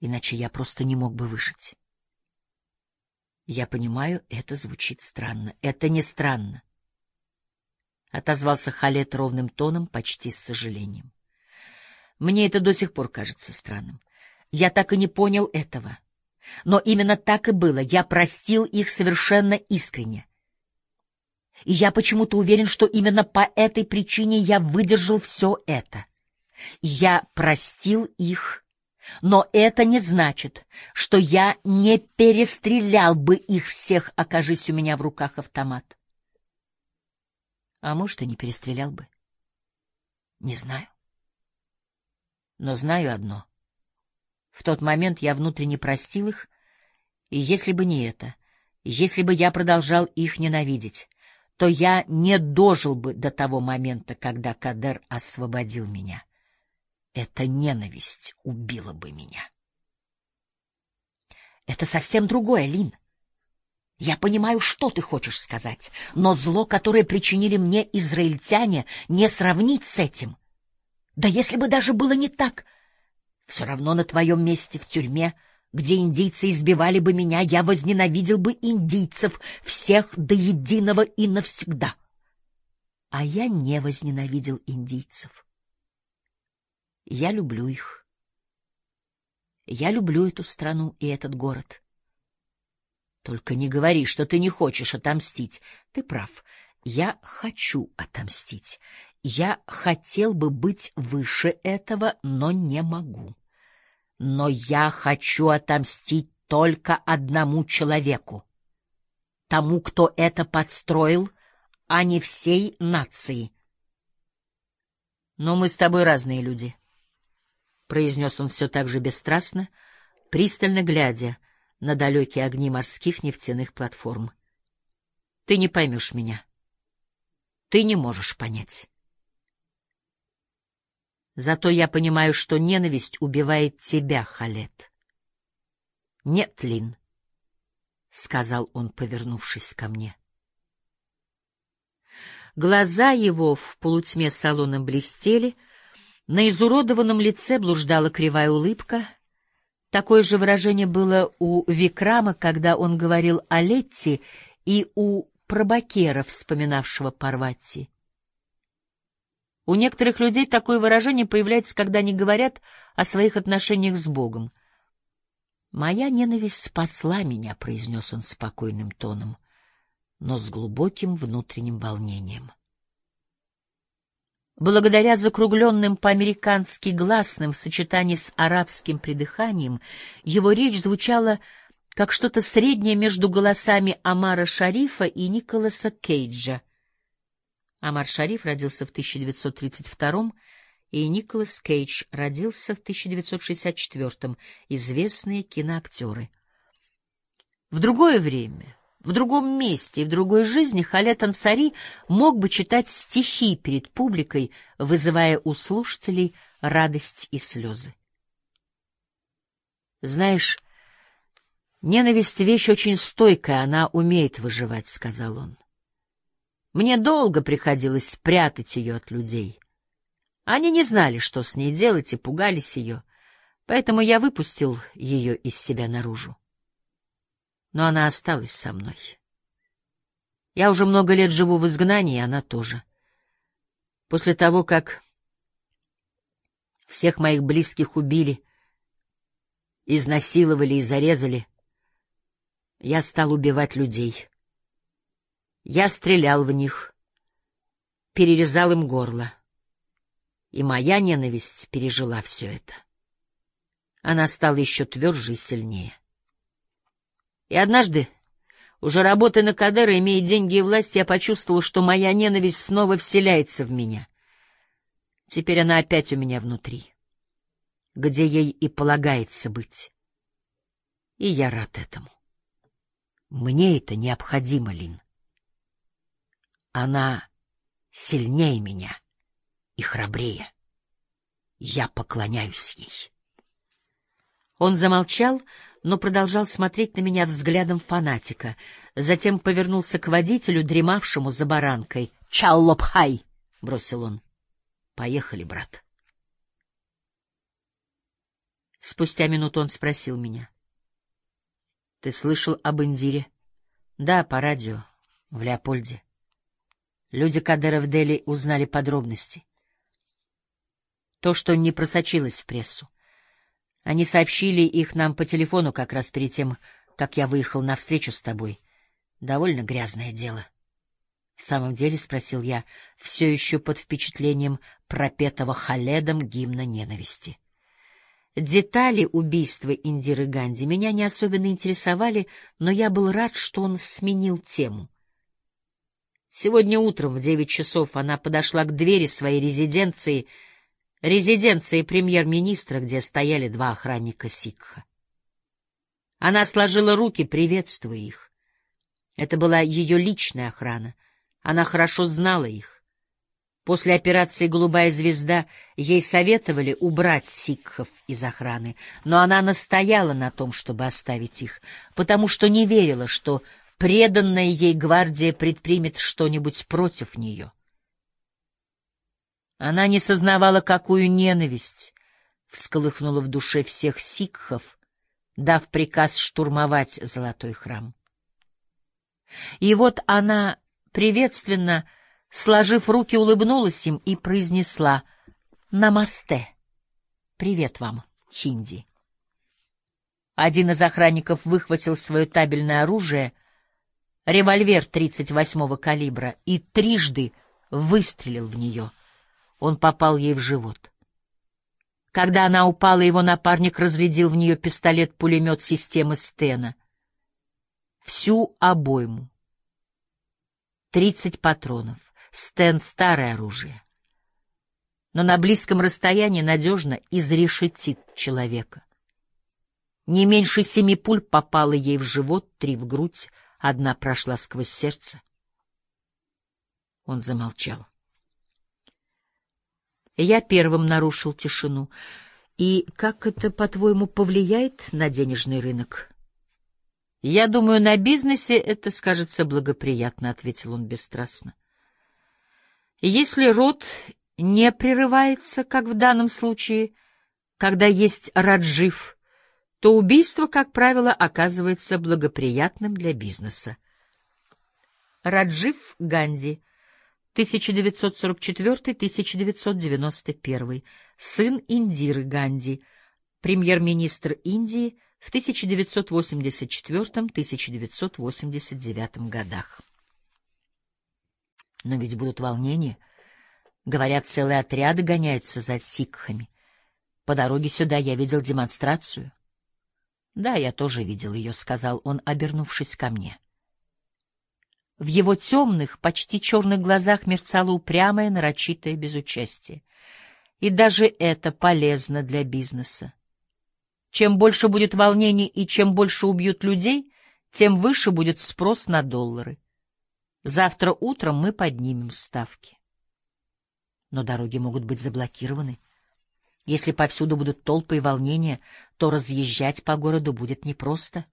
S2: Иначе я просто не мог бы выжить. Я понимаю, это звучит странно. Это не странно. Отозвался Халет ровным тоном, почти с сожалением. Мне это до сих пор кажется странным. Я так и не понял этого. Но именно так и было. Я простил их совершенно искренне. И я почему-то уверен, что именно по этой причине я выдержал все это. Я простил их но это не значит, что я не перестрелял бы их всех, окажись у меня в руках автомат. А может, и не перестрелял бы. Не знаю. Но знаю одно. В тот момент я внутренне простил их, и если бы не это, если бы я продолжал их ненавидеть, то я не дожил бы до того момента, когда Кадер освободил меня. Эта ненависть убила бы меня. Это совсем другое, Лин. Я понимаю, что ты хочешь сказать, но зло, которое причинили мне израильтяне, не сравнить с этим. Да если бы даже было не так, все равно на твоем месте в тюрьме, где индийцы избивали бы меня, я возненавидел бы индийцев всех до единого и навсегда. А я не возненавидел индийцев. Я люблю их. Я люблю эту страну и этот город. Только не говори, что ты не хочешь отомстить. Ты прав. Я хочу отомстить. Я хотел бы быть выше этого, но не могу. Но я хочу отомстить только одному человеку. Тому, кто это подстроил, а не всей нации. Но мы с тобой разные люди произнес он все так же бесстрастно, пристально глядя на далекие огни морских нефтяных платформ. Ты не поймешь меня. Ты не можешь понять. Зато я понимаю, что ненависть убивает тебя, Халет. Нет, Лин, сказал он, повернувшись ко мне. Глаза его в полутьме салона блестели, — на изуродованном лице блуждала кривая улыбка. Такое же выражение было у Викрама, когда он говорил о Летти, и у Пробакера, вспоминавшего Парвати. У некоторых людей такое выражение появляется, когда они говорят о своих отношениях с Богом. «Моя ненависть спасла меня», — произнес он спокойным тоном, но с глубоким внутренним волнением. Благодаря закругленным по-американски гласным в сочетании с арабским придыханием, его речь звучала как что-то среднее между голосами Амара Шарифа и Николаса Кейджа. Амар Шариф родился в 1932 и Николас Кейдж родился в 1964-м, известные киноактеры. В другое время, в другом месте и в другой жизни Халет Ансари мог бы читать стихи перед публикой, вызывая у слушателей радость и слезы. Знаешь, ненависть — вещь очень стойкая, она умеет выживать, — сказал он. Мне долго приходилось спрятать ее от людей. Они не знали, что с ней делать, и пугались ее, поэтому я выпустил ее из себя наружу. Но она осталась со мной. Я уже много лет живу в изгнании, и она тоже. После того, как всех моих близких убили, изнасиловали и зарезали, я стал убивать людей. Я стрелял в них, перерезал им горло. И моя ненависть пережила все это. Она стала еще тверже и сильнее. И однажды, уже работая на Кадера, имея деньги и власть, я почувствовал, что моя ненависть снова вселяется в меня. Теперь она опять у меня внутри, где ей и полагается быть. И я рад этому. Мне это необходимо, Лин. Она сильнее меня и храбрее. Я поклоняюсь ей. Он замолчал, но продолжал смотреть на меня взглядом фанатика. Затем повернулся к водителю, дремавшему за баранкой. «Чаллопхай!» — бросил он. «Поехали, брат». Спустя минуту он спросил меня. «Ты слышал об Индире?» «Да, по радио, в Леопольде». Люди Кадера в Дели узнали подробности. То, что не просочилось в прессу. Они сообщили их нам по телефону как раз перед тем, как я выехал на встречу с тобой. Довольно грязное дело. В самом деле, спросил я, все еще под впечатлением пропетого Халедом гимна ненависти. Детали убийства Индиры Ганди меня не особенно интересовали, но я был рад, что он сменил тему. Сегодня утром в девять часов она подошла к двери своей резиденции, резиденции премьер-министра, где стояли два охранника Сикха. Она сложила руки, приветствуя их. Это была ее личная охрана. Она хорошо знала их. После операции «Голубая звезда» ей советовали убрать сикхов из охраны, но она настояла на том, чтобы оставить их, потому что не верила, что преданная ей гвардия предпримет что-нибудь против нее. Она не сознавала, какую ненависть всколыхнула в душе всех сикхов, дав приказ штурмовать золотой храм. И вот она приветственно, сложив руки, улыбнулась им и произнесла «Намасте! Привет вам, хинди!» Один из охранников выхватил свое табельное оружие — револьвер 38-го калибра и трижды выстрелил в нее. Он попал ей в живот. Когда она упала, его напарник разрядил в нее пистолет-пулемет системы Стена. Всю обойму. Тридцать патронов. Стен — старое оружие. Но на близком расстоянии надежно изрешетит человека. Не меньше семи пуль попало ей в живот, три в грудь, Одна прошла сквозь сердце. Он замолчал. Я первым нарушил тишину. И как это, по-твоему, повлияет на денежный рынок? Я думаю, на бизнесе это скажется благоприятно, ответил он бесстрастно. Если род не прерывается, как в данном случае, когда есть Раджив, то убийство, как правило, оказывается благоприятным для бизнеса. Раджив Ганди, 1944-1991, сын Индиры Ганди, премьер-министр Индии в 1984-1989 годах. Но ведь будут волнения. Говорят, целые отряды гоняются за сикхами. По дороге сюда я видел демонстрацию. Да, я тоже видел ее, сказал он, обернувшись ко мне. В его темных, почти черных глазах мерцало упрямое, нарочитое безучастие.
S1: И даже это полезно для бизнеса. Чем больше будет волнений и чем больше убьют людей, тем выше будет спрос на доллары. Завтра утром мы поднимем ставки. Но дороги могут быть заблокированы. Если повсюду будут толпы и волнения, то разъезжать по городу будет непросто.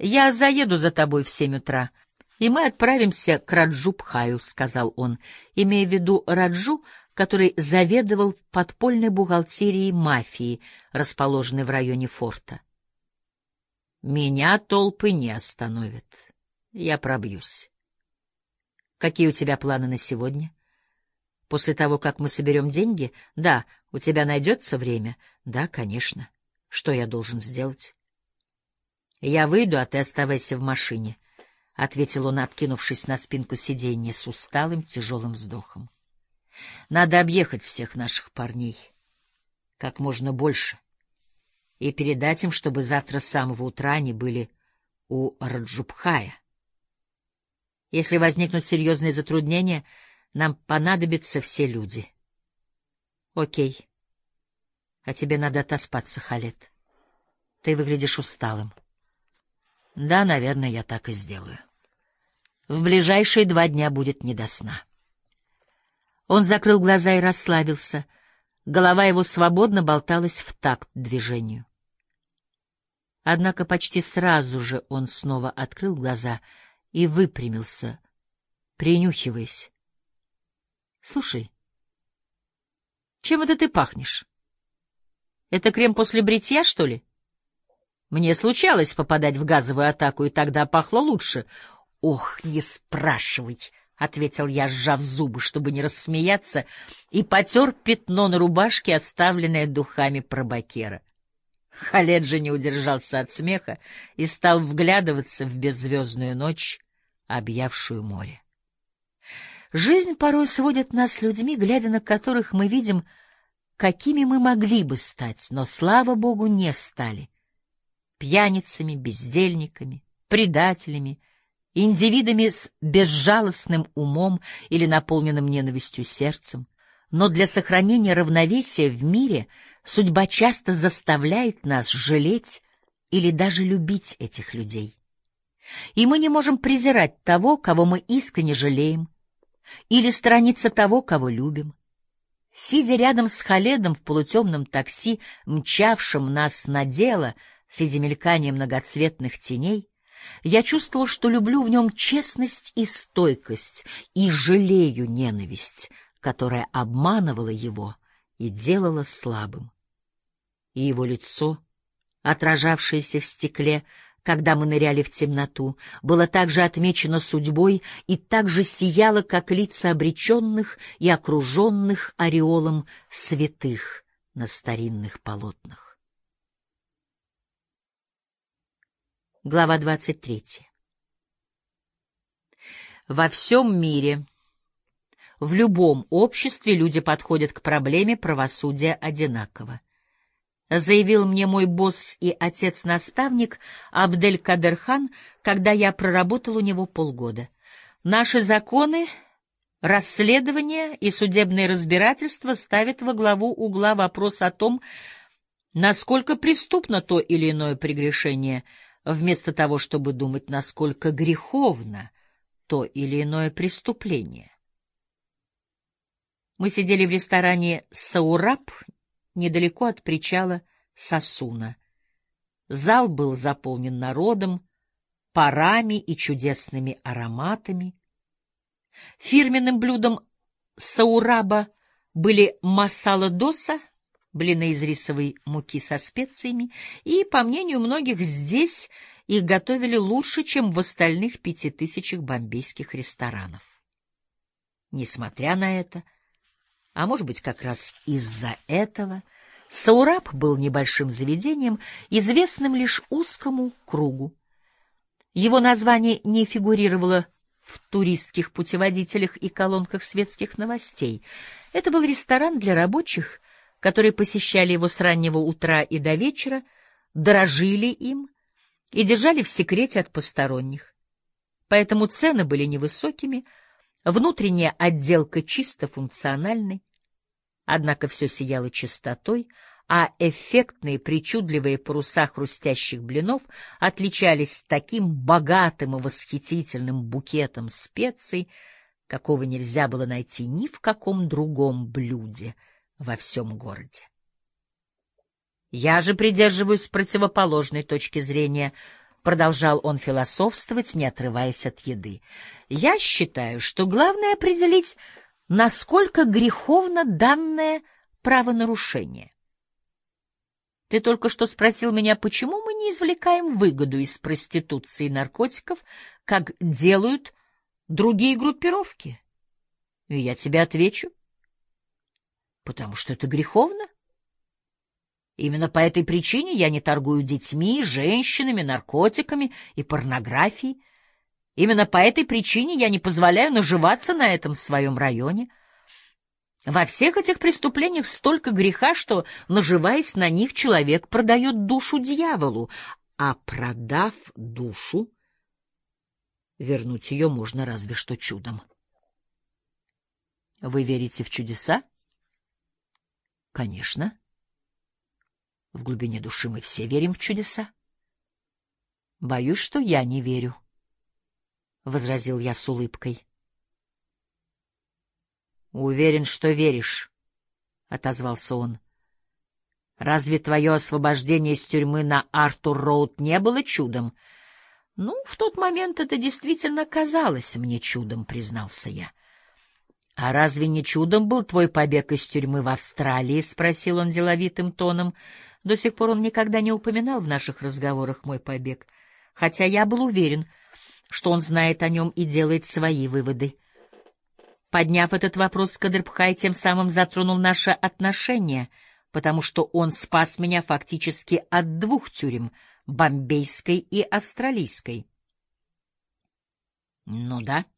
S1: Я заеду за тобой в семь утра, и мы отправимся к Раджу-Пхаю, — сказал он, имея в виду Раджу, который заведовал подпольной бухгалтерией мафии, расположенной в районе форта. Меня толпы не остановят. Я пробьюсь. Какие у тебя планы на сегодня? После того, как мы соберем деньги? Да, у тебя найдется время? Да, конечно. Что я должен сделать? Я выйду, а ты оставайся в машине, — ответил он, откинувшись на спинку сиденья с усталым тяжелым вздохом. Надо объехать всех наших парней. Как можно больше — и передать им, чтобы завтра с самого утра они были у Раджубхая. Если возникнут серьезные затруднения, нам понадобятся все люди. Окей. А тебе надо отоспаться, Халет. Ты выглядишь усталым. Да, наверное, я так и сделаю. В ближайшие два дня будет не до сна. Он закрыл глаза и расслабился. Голова его свободно болталась в такт движению. Однако почти сразу же он снова открыл глаза и выпрямился, принюхиваясь. — Слушай, чем это ты пахнешь? Это крем после бритья, что ли? Мне случалось попадать в газовую атаку, и тогда пахло лучше. — Ох, не спрашивай! — ответил я, сжав зубы, чтобы не рассмеяться, и потер пятно на рубашке, оставленное духами пробакера. — Халед же не удержался от смеха и стал вглядываться в беззвездную ночь, объявшую море. Жизнь порой сводит нас с людьми, глядя на которых мы видим, какими мы могли бы стать, но, слава Богу, не стали. Пьяницами, бездельниками, предателями, индивидами с безжалостным умом или наполненным ненавистью сердцем. Но для сохранения равновесия в мире — Судьба часто заставляет нас жалеть или даже любить этих людей. И мы не можем презирать того, кого мы искренне жалеем, или сторониться того, кого любим. Сидя рядом с Халедом в полутемном такси, мчавшем нас на дело среди мелькания многоцветных теней, я чувствовал, что люблю в нем честность и стойкость, и жалею ненависть, которая обманывала его и делала слабым. И его лицо, отражавшееся в стекле, когда мы ныряли в темноту, было также отмечено судьбой и так же сияло, как лица обреченных и окруженных ореолом святых на старинных полотнах. Глава двадцать третья. Во всем мире в любом обществе люди подходят к проблеме правосудия одинаково. Заявил мне мой босс и отец-наставник Абдель-Кадерхан, когда я проработал у него полгода. Наши законы, расследования и судебные разбирательства ставят во главу угла вопрос о том, насколько преступно то или иное прегрешение, вместо того, чтобы думать, насколько греховно то или иное преступление. Мы сидели в ресторане «Саураб» недалеко от причала Сосуна. Зал был заполнен народом, парами и чудесными ароматами. Фирменным блюдом «Саураба» были масала доса, блины из рисовой муки со специями, и, по мнению многих, здесь их готовили лучше, чем в остальных пяти тысячах бомбейских ресторанов. Несмотря на это, а может быть, как раз из-за этого Саураб был небольшим заведением, известным лишь узкому кругу. Его название не фигурировало в туристских путеводителях и колонках светских новостей. Это был ресторан для рабочих, которые посещали его с раннего утра и до вечера, дорожили им и держали в секрете от посторонних. Поэтому цены были невысокими, Внутренняя отделка чисто функциональной.
S2: Однако все сияло чистотой, а эффектные причудливые паруса хрустящих блинов отличались таким богатым и восхитительным букетом специй, какого нельзя было найти ни в каком другом блюде во всем городе. Я же придерживаюсь противоположной точки зрения, продолжал он философствовать, не отрываясь от еды. Я считаю, что главное определить, насколько греховно данное правонарушение. Ты только что спросил меня, почему мы не извлекаем выгоду из проституции и наркотиков, как делают другие группировки? И я тебе отвечу. Потому что это греховно. Именно по этой причине я не торгую детьми, женщинами, наркотиками и порнографией. Именно по этой причине я не позволяю наживаться на этом своем районе. Во всех этих преступлениях столько греха, что, наживаясь на них, человек продает душу дьяволу, а продав душу, Вернуть ее можно разве что чудом. Вы верите в чудеса? Конечно. В глубине души мы все верим в чудеса. Боюсь, что я не верю, — возразил я с улыбкой. Уверен, что веришь, — отозвался он. Разве твое освобождение из тюрьмы на Артур-Роуд не было чудом? — ну, в тот момент это действительно казалось мне чудом, признался я. А разве не чудом был твой побег из тюрьмы в Австралии? спросил он деловитым тоном. До сих пор он никогда не упоминал в наших разговорах мой побег, хотя я был уверен, что он знает о нем и делает свои выводы. Подняв этот вопрос, Кадрбхай тем самым затронул наши отношения, потому что он спас меня фактически от двух тюрем — бомбейской и австралийской. — Ну да, —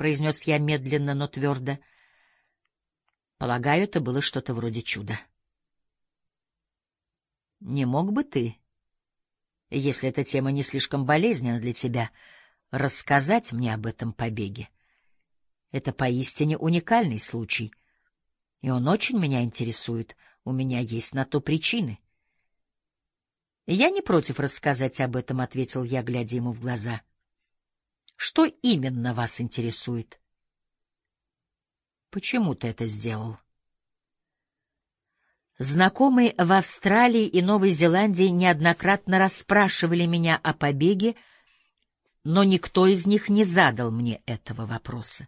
S2: произнес я медленно, но твердо. Полагаю, это было что-то вроде чуда. — Не мог бы ты, если эта тема не слишком болезненна для тебя, рассказать мне об этом побеге? Это поистине уникальный случай, и он очень меня интересует. У меня есть на то причины. — я не против рассказать об этом, ответил я, глядя ему в глаза. Что именно вас интересует? Почему ты это сделал? Знакомые в Австралии и Новой Зеландии неоднократно расспрашивали меня о побеге, но никто из них не задал мне этого вопроса.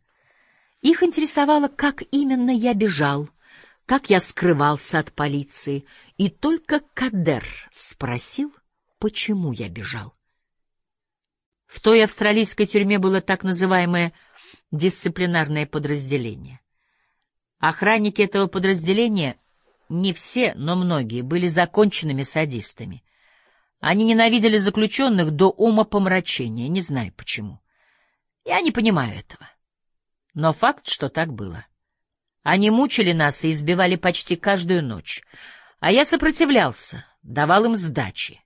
S2: Их интересовало, как именно я бежал, как я скрывался от полиции, и только Кадер спросил, почему я бежал. В той австралийской тюрьме было так называемое дисциплинарное подразделение. Охранники этого подразделения, не все, но многие, были законченными садистами. Они ненавидели заключенных до ума помрачения, не знаю почему. Я не понимаю этого. Но факт, что так было. Они мучили нас и избивали почти каждую ночь. А я сопротивлялся, давал им сдачи.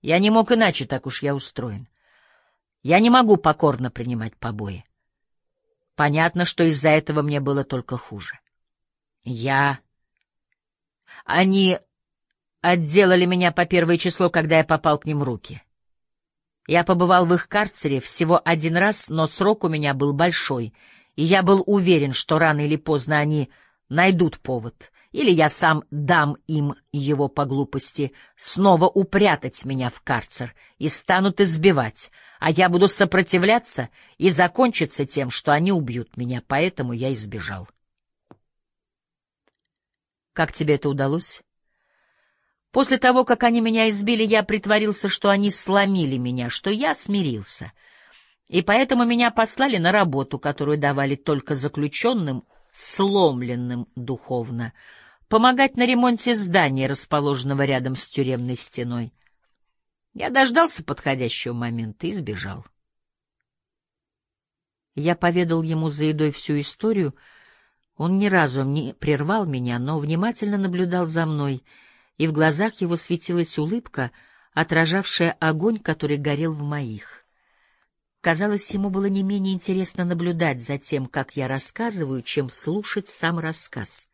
S2: Я не мог иначе, так уж я устроен. Я не могу покорно принимать побои. Понятно, что из-за этого мне было только хуже. Я... Они отделали меня по первое число, когда я попал к ним в руки. Я побывал в их карцере всего один раз, но срок у меня был большой — и я был уверен, что рано или поздно они найдут повод, или я сам дам им его по глупости, снова упрятать меня в карцер и станут избивать, а я буду сопротивляться и закончится тем, что они убьют меня, поэтому я избежал. Как тебе это удалось? После того, как они меня избили, я притворился, что они сломили меня, что я смирился — и поэтому меня послали на работу, которую давали только заключенным, сломленным духовно, помогать на ремонте здания, расположенного рядом с тюремной стеной. Я дождался подходящего момента и сбежал. Я поведал ему за едой всю историю. Он ни разу не прервал меня, но внимательно наблюдал за мной, и в глазах его светилась улыбка, отражавшая огонь, который горел в моих. Казалось, ему было не менее интересно наблюдать за тем, как я рассказываю, чем слушать сам рассказ.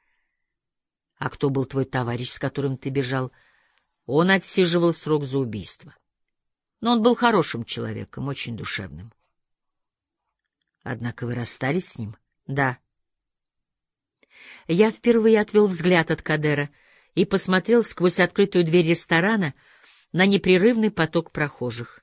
S2: А кто был твой товарищ, с которым ты бежал? Он отсиживал срок за убийство. Но он был хорошим человеком, очень душевным. Однако вы расстались с ним? Да. Я впервые отвел взгляд от Кадера и посмотрел сквозь открытую дверь ресторана на непрерывный поток прохожих.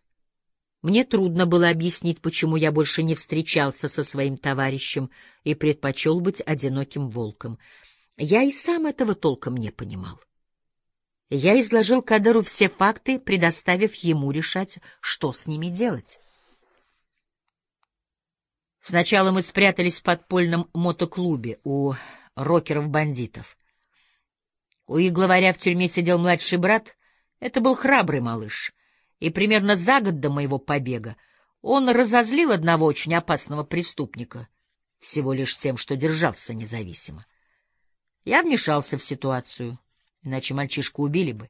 S2: Мне трудно было объяснить, почему я больше не встречался со своим товарищем и предпочел быть одиноким волком — я и сам этого толком не понимал. Я изложил Кадеру все факты, предоставив ему решать, что с ними делать. Сначала мы спрятались в подпольном мотоклубе у рокеров-бандитов. У их главаря в тюрьме сидел младший брат. Это был храбрый малыш. И примерно за год до моего побега он разозлил одного очень опасного преступника, всего лишь тем, что держался независимо. Я вмешался в ситуацию, иначе мальчишку убили бы.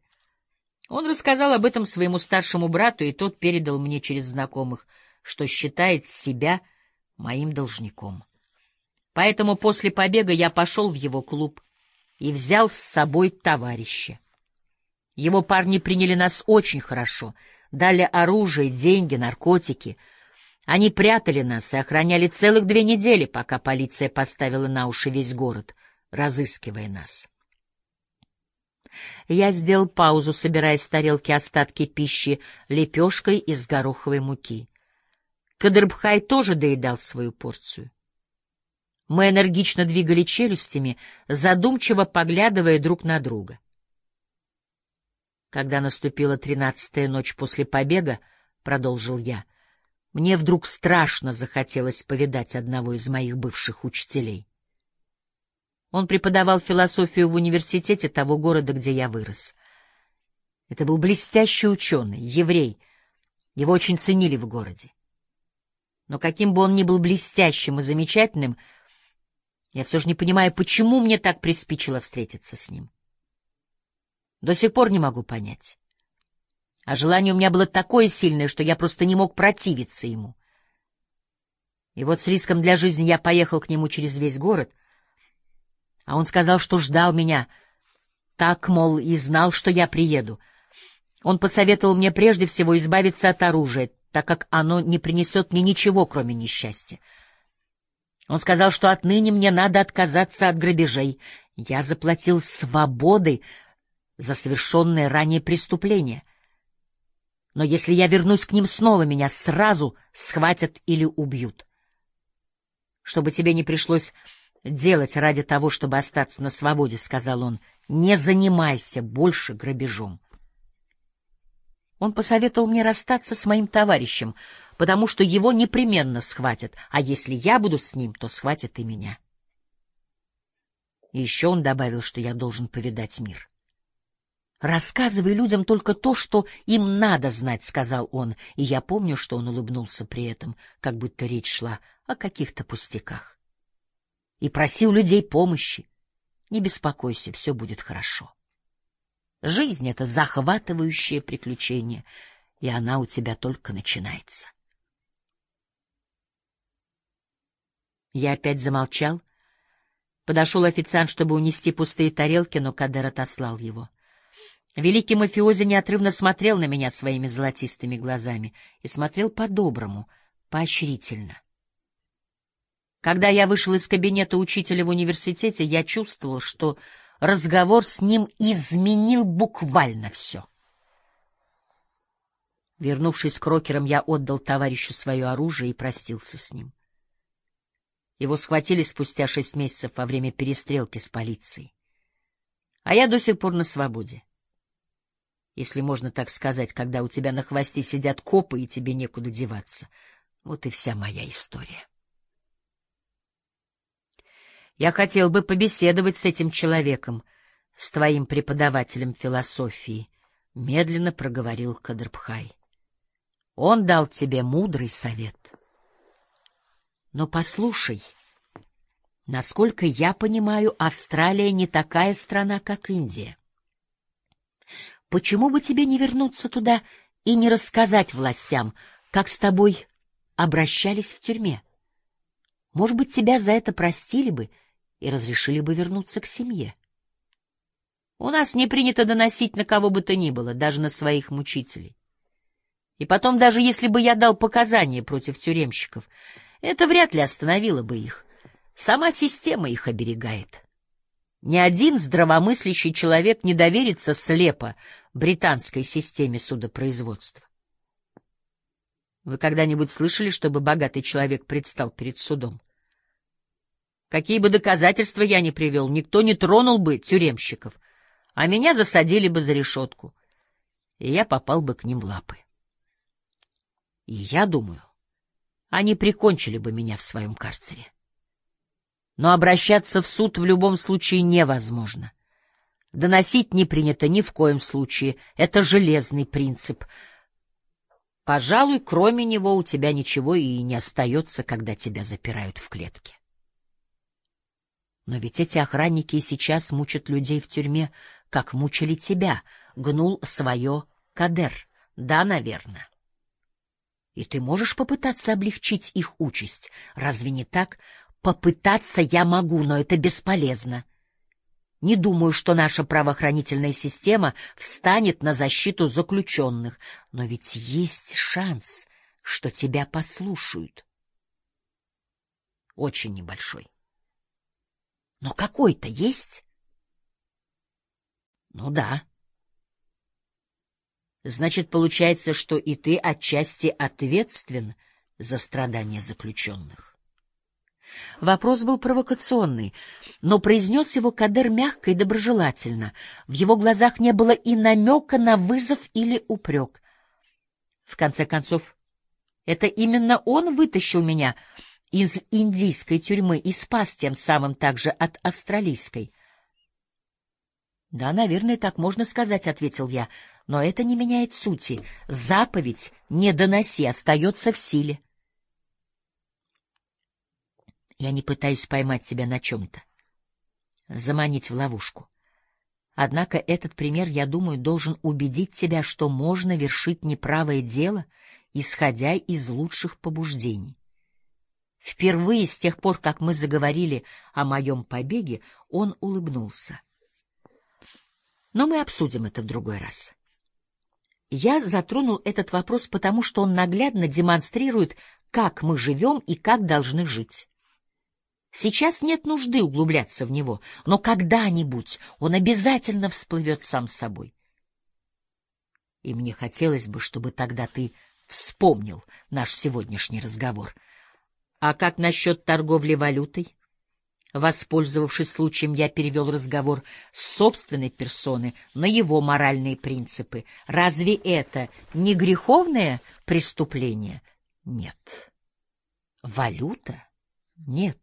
S2: Он рассказал об этом своему старшему брату, и тот передал мне через знакомых, что считает себя моим должником. Поэтому после побега я пошел в его клуб и взял с собой товарища. Его парни приняли нас очень хорошо, дали оружие, деньги, наркотики. Они прятали нас и охраняли целых две недели, пока полиция поставила на уши весь город — разыскивая нас. Я сделал паузу, собирая с тарелки остатки пищи лепешкой из гороховой муки. Кадрбхай тоже доедал свою порцию. Мы энергично двигали челюстями, задумчиво поглядывая друг на друга. Когда наступила тринадцатая ночь после побега, — продолжил я, — мне вдруг страшно захотелось повидать одного из моих бывших учителей. Он преподавал философию в университете того города, где я вырос. Это был блестящий ученый, еврей. Его очень ценили в городе. Но каким бы он ни был блестящим и замечательным, я все же не понимаю, почему мне так приспичило встретиться с ним. До сих пор не могу понять. А желание у меня было такое сильное, что я просто не мог противиться ему. И вот с риском для жизни я поехал к нему через весь город — а он сказал, что ждал меня. Так, мол, и знал, что я приеду. Он посоветовал мне прежде всего избавиться от оружия, так как оно не принесет мне ничего, кроме несчастья. Он сказал, что отныне мне надо отказаться от грабежей. Я заплатил свободой за совершенное ранее преступление. Но если я вернусь к ним снова, меня сразу схватят или убьют. Чтобы тебе не пришлось делать ради того, чтобы остаться на свободе, — сказал он, — не занимайся больше грабежом. Он посоветовал мне расстаться с моим товарищем, потому что его непременно схватят, а если я буду с ним, то схватят и меня. И еще он добавил, что я должен повидать мир. «Рассказывай людям только то, что им надо знать», — сказал он, и я помню, что он улыбнулся при этом, как будто речь шла о каких-то пустяках и проси у людей помощи. Не беспокойся, все будет хорошо. Жизнь — это захватывающее приключение, и она у тебя только начинается. Я опять замолчал. Подошел официант, чтобы унести пустые тарелки, но Кадер отослал его. Великий мафиози неотрывно смотрел на меня своими золотистыми глазами и смотрел по-доброму, поощрительно. Когда я вышел из кабинета учителя в университете, я чувствовал, что разговор с ним изменил буквально все. Вернувшись к рокерам, я отдал товарищу свое оружие и простился с ним. Его схватили спустя шесть месяцев во время перестрелки с полицией. А я до сих пор на свободе. Если можно так сказать, когда у тебя на хвосте сидят копы и тебе некуда деваться. Вот и вся моя история. Я хотел бы побеседовать с этим человеком, с твоим преподавателем философии, — медленно проговорил Кадрбхай. Он дал тебе мудрый совет. Но послушай, насколько я понимаю, Австралия не такая страна, как Индия. Почему бы тебе не вернуться туда и не рассказать властям, как с тобой обращались в тюрьме? Может быть, тебя за это простили бы — и разрешили бы вернуться к семье. У нас не принято доносить на кого бы то ни было, даже на своих мучителей. И потом, даже если бы я дал показания против тюремщиков, это вряд ли остановило бы их. Сама система их оберегает. Ни один здравомыслящий человек не доверится слепо британской системе судопроизводства. Вы когда-нибудь слышали, чтобы богатый человек предстал перед судом? Какие бы доказательства я ни привел, никто не тронул бы тюремщиков, а меня засадили бы за решетку, и я попал бы к ним в лапы. И я думаю, они прикончили бы меня в своем карцере. Но обращаться в суд в любом случае невозможно. Доносить не принято ни в коем случае. Это железный принцип. Пожалуй, кроме него у тебя ничего и не остается, когда тебя запирают в клетке. Но ведь эти охранники и сейчас мучат людей в тюрьме, как мучили тебя, гнул свое кадер. Да, наверное. И ты можешь попытаться облегчить их участь. Разве не так? Попытаться я могу, но это бесполезно. Не думаю, что наша правоохранительная система встанет на защиту заключенных, но ведь есть шанс, что тебя послушают. Очень небольшой. Но какой-то есть? Ну да. Значит, получается, что и ты отчасти ответственен за страдания заключенных. Вопрос был провокационный, но произнес его Кадер мягко и доброжелательно. В его глазах не было и намека на вызов или упрек. В конце концов, это именно он вытащил меня из индийской тюрьмы и спас тем самым также от австралийской. — Да, наверное, так можно сказать, — ответил я, — но это не меняет сути. Заповедь «не доноси» остается в силе. Я не пытаюсь поймать себя на чем-то, заманить в ловушку. Однако этот пример, я думаю, должен убедить тебя, что можно вершить неправое дело, исходя из лучших побуждений. Впервые с тех пор, как мы заговорили о моем побеге, он улыбнулся. Но мы обсудим это в другой раз. Я затронул этот вопрос потому, что он наглядно демонстрирует, как мы живем и как должны жить. Сейчас нет нужды углубляться в него, но когда-нибудь он обязательно всплывет сам собой. И мне хотелось бы, чтобы тогда ты вспомнил наш сегодняшний разговор. А как насчет торговли валютой? Воспользовавшись случаем, я перевел разговор с собственной персоны на его моральные принципы. Разве это не греховное преступление? Нет. Валюта? Нет.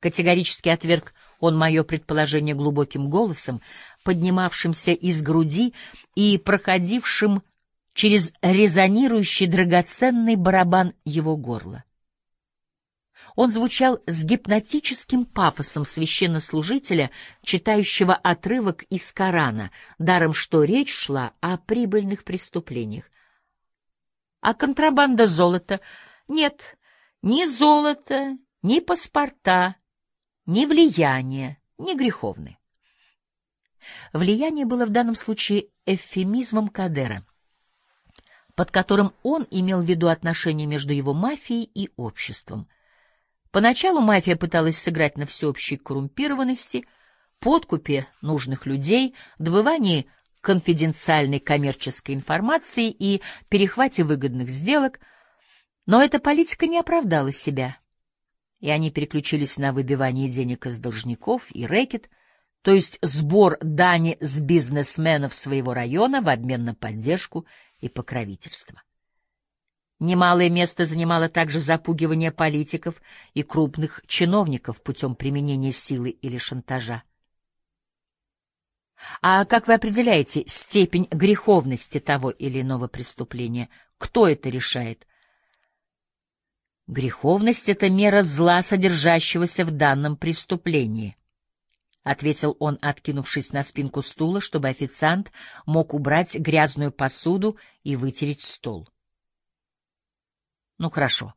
S2: Категорически отверг он мое предположение глубоким голосом, поднимавшимся из груди и проходившим через резонирующий драгоценный барабан его горла. Он звучал с гипнотическим пафосом священнослужителя, читающего отрывок из Корана, даром что речь шла о прибыльных преступлениях. А контрабанда золота? Нет, ни золота, ни паспорта, ни влияние, ни греховны. Влияние было в данном случае эвфемизмом Кадера, под которым он имел в виду отношения между его мафией и обществом. Поначалу мафия пыталась сыграть на всеобщей коррумпированности, подкупе нужных людей, добывании конфиденциальной коммерческой информации и перехвате выгодных сделок, но эта политика не оправдала себя, и они переключились на выбивание денег из должников и рэкет, то есть сбор дани с бизнесменов своего района в обмен на поддержку и покровительство. Немалое место занимало также запугивание политиков и крупных чиновников путем применения силы или шантажа. А как вы определяете степень греховности того или иного преступления? Кто это решает? Греховность — это мера зла, содержащегося в данном преступлении, — ответил он, откинувшись на спинку стула, чтобы официант мог убрать грязную посуду и вытереть стол. Ну хорошо.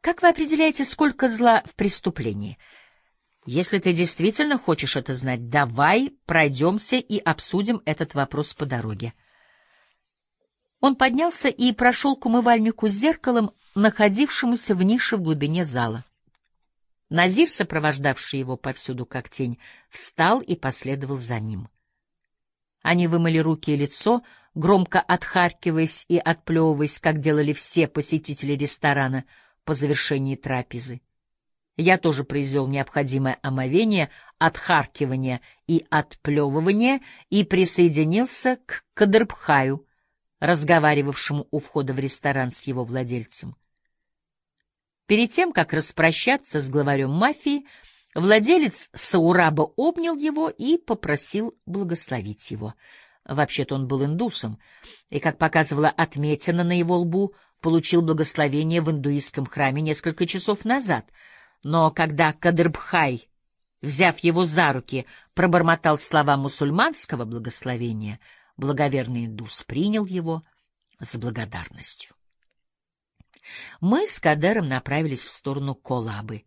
S2: Как вы определяете, сколько зла в преступлении?
S1: Если ты действительно хочешь это знать, давай пройдемся и обсудим этот вопрос по дороге. Он поднялся и прошел к умывальнику с зеркалом, находившемуся в нише в глубине зала. Назир, сопровождавший его повсюду как тень, встал и последовал за ним. Они вымыли руки и лицо, громко отхаркиваясь и отплевываясь, как делали все посетители ресторана по завершении трапезы. Я тоже произвел необходимое омовение, отхаркивание и отплевывание и присоединился к Кадрбхаю, разговаривавшему у входа в ресторан с его владельцем. Перед тем, как распрощаться с главарем мафии, владелец Саураба обнял его и попросил благословить его. Вообще-то он был индусом, и, как показывала отметина на его лбу, получил благословение в индуистском храме несколько часов назад — но когда Кадрбхай, взяв его за руки, пробормотал слова мусульманского благословения, благоверный индус принял его с благодарностью. Мы с Кадером направились в сторону Колабы.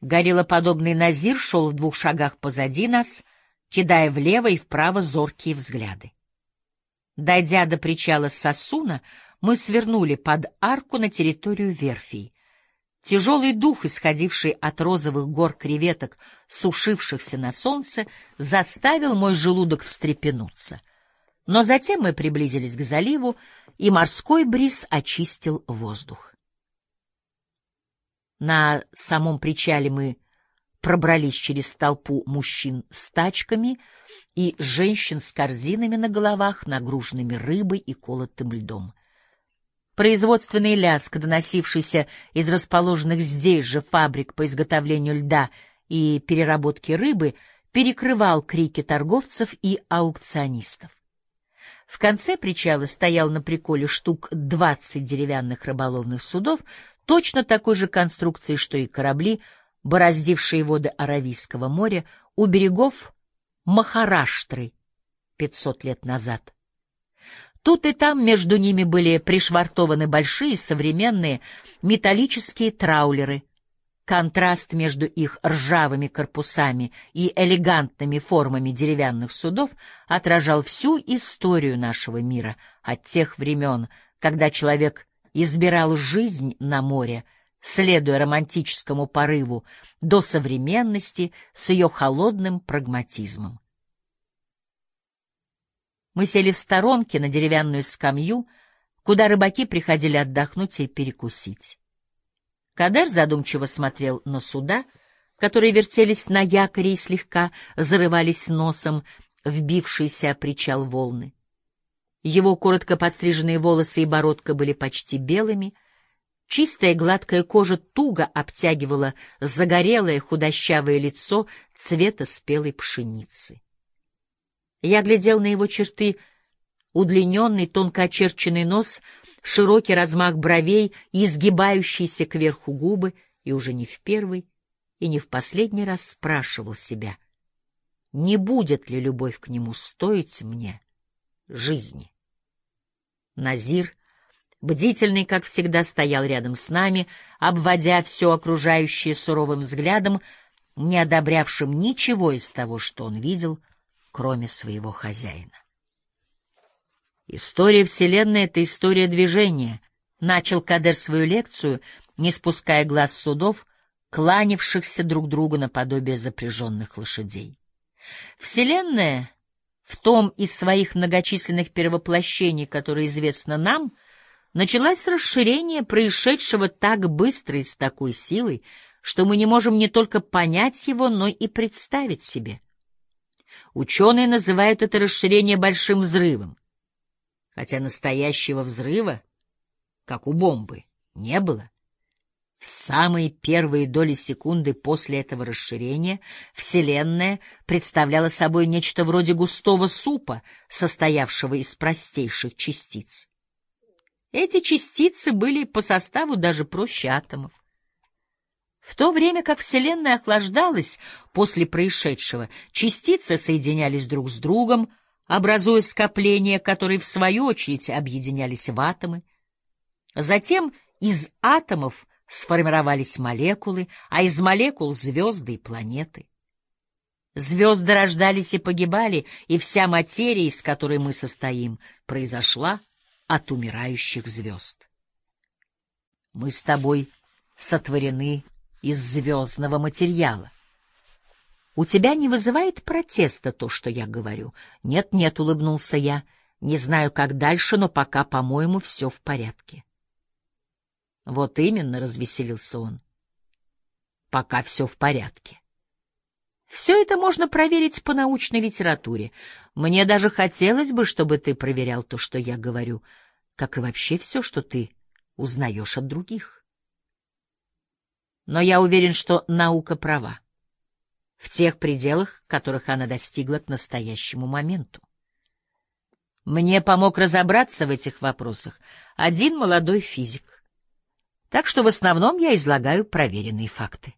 S1: Гориллоподобный Назир шел в двух шагах позади нас, кидая влево и вправо зоркие взгляды. Дойдя до причала Сосуна, мы свернули под арку на территорию верфей. Тяжелый дух, исходивший от розовых гор креветок, сушившихся на солнце, заставил мой желудок встрепенуться. Но затем мы приблизились к заливу, и морской бриз очистил воздух. На самом причале мы пробрались через толпу мужчин с тачками и женщин с корзинами на головах, нагруженными рыбой и колотым льдом. Производственный ляск, доносившийся из расположенных здесь же фабрик по изготовлению льда и переработке рыбы, перекрывал крики торговцев и аукционистов. В конце причала стоял на приколе штук двадцать деревянных рыболовных судов, точно такой же конструкции, что и корабли, бороздившие воды Аравийского моря у берегов Махараштры пятьсот лет назад. Тут и там между ними были пришвартованы большие современные металлические траулеры. Контраст между их ржавыми корпусами и элегантными формами деревянных судов отражал всю историю нашего мира от тех времен, когда человек избирал жизнь на море, следуя романтическому порыву, до современности с ее холодным прагматизмом. Мы сели в сторонке на деревянную скамью, куда рыбаки приходили отдохнуть и перекусить. Кадер задумчиво смотрел на суда, которые вертелись на якоре и слегка зарывались носом вбившиеся причал волны. Его коротко подстриженные волосы и бородка были почти белыми, чистая гладкая кожа туго обтягивала загорелое худощавое лицо цвета спелой пшеницы. Я глядел на его черты, удлиненный, тонко очерченный нос, широкий размах бровей и изгибающиеся кверху губы, и уже не в первый и не в последний раз спрашивал себя, не будет ли любовь к нему стоить мне жизни. Назир, бдительный, как всегда, стоял рядом с нами, обводя все окружающее суровым взглядом, не одобрявшим ничего из того, что он видел — кроме своего хозяина. История Вселенной — это история движения. Начал Кадер свою лекцию, не спуская глаз судов, кланявшихся друг другу наподобие запряженных лошадей. Вселенная в том из своих многочисленных перевоплощений, которые известно нам, началась с расширения, происшедшего так быстро и с такой силой, что мы не можем не только понять его, но и представить себе — Ученые называют это расширение большим взрывом, хотя настоящего взрыва, как у бомбы, не было. В самые первые доли секунды после этого расширения Вселенная представляла собой нечто вроде густого супа, состоявшего из простейших частиц. Эти частицы были по составу даже проще атомов. В то время как Вселенная охлаждалась после происшедшего, частицы соединялись друг с другом, образуя скопления, которые, в свою очередь, объединялись в атомы. Затем из атомов
S2: сформировались молекулы, а из молекул — звезды и планеты. Звезды рождались и погибали, и вся материя, из которой мы состоим, произошла от умирающих звезд. Мы с тобой сотворены из звездного материала. У тебя не вызывает протеста то, что я говорю? Нет, нет, улыбнулся я. Не знаю, как дальше, но пока, по-моему, все в порядке. Вот именно, развеселился он. Пока все в порядке. Все это можно проверить по научной литературе. Мне даже хотелось бы, чтобы ты проверял то, что я говорю, как и вообще все, что ты узнаешь от других. Но я уверен, что наука права в тех пределах, которых она достигла к настоящему моменту. Мне помог разобраться в этих вопросах один молодой физик. Так что в основном я излагаю проверенные факты.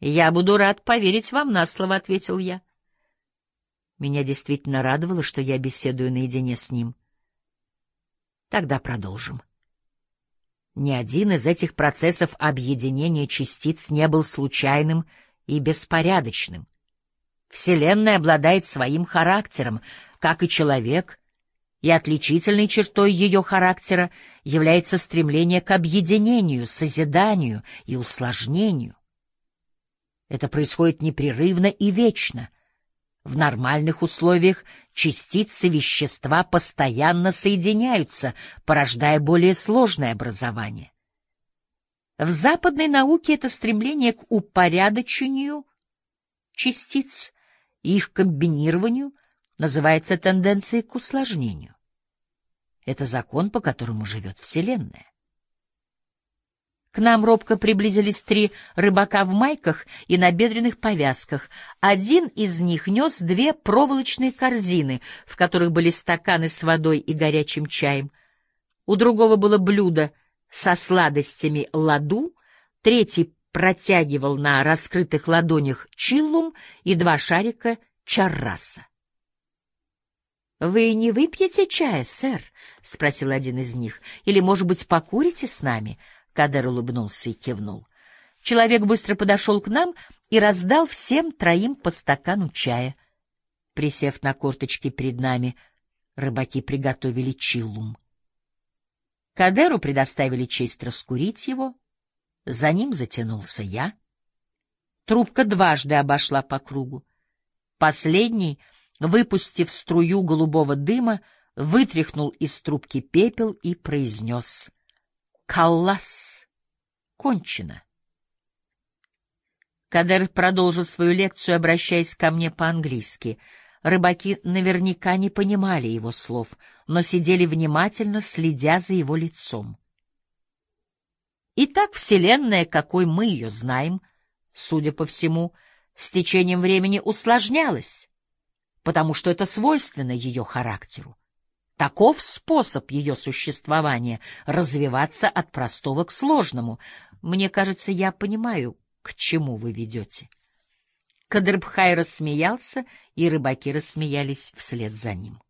S2: «Я буду рад поверить вам на слово», — ответил я. Меня действительно радовало, что я беседую наедине с ним. Тогда продолжим. Ни один из этих процессов объединения частиц не был случайным и беспорядочным. Вселенная обладает своим характером, как и человек, и отличительной чертой ее характера является стремление к объединению, созиданию и усложнению. Это происходит непрерывно и вечно. В нормальных условиях частицы вещества постоянно соединяются, порождая более сложное образование. В западной науке это стремление к упорядочению частиц и их комбинированию называется тенденцией к усложнению. Это закон, по которому живет Вселенная. К нам робко приблизились три рыбака в майках и на бедренных повязках. Один из них нес две проволочные корзины, в которых были стаканы с водой и горячим чаем. У другого было блюдо со сладостями ладу, третий протягивал на раскрытых ладонях чиллум и два шарика чарраса. — Вы не выпьете чая, сэр? — спросил один из них. — Или, может быть, покурите с нами? — Кадер улыбнулся и кивнул. Человек быстро подошел к нам и раздал всем троим по стакану чая. Присев на корточки перед нами, рыбаки приготовили чилум. Кадеру предоставили честь раскурить его. За ним затянулся я. Трубка дважды обошла по кругу. Последний, выпустив струю голубого дыма, вытряхнул из трубки пепел и произнес Каллас. Кончено. Кадер продолжил свою лекцию, обращаясь ко мне по-английски. Рыбаки наверняка не понимали его слов, но сидели внимательно, следя за его лицом. Итак, Вселенная, какой мы ее знаем, судя по всему, с течением времени усложнялась, потому что это свойственно ее характеру. Таков способ ее существования — развиваться от простого к сложному. Мне кажется, я понимаю, к чему вы ведете. Кадрбхай рассмеялся, и рыбаки рассмеялись вслед за ним.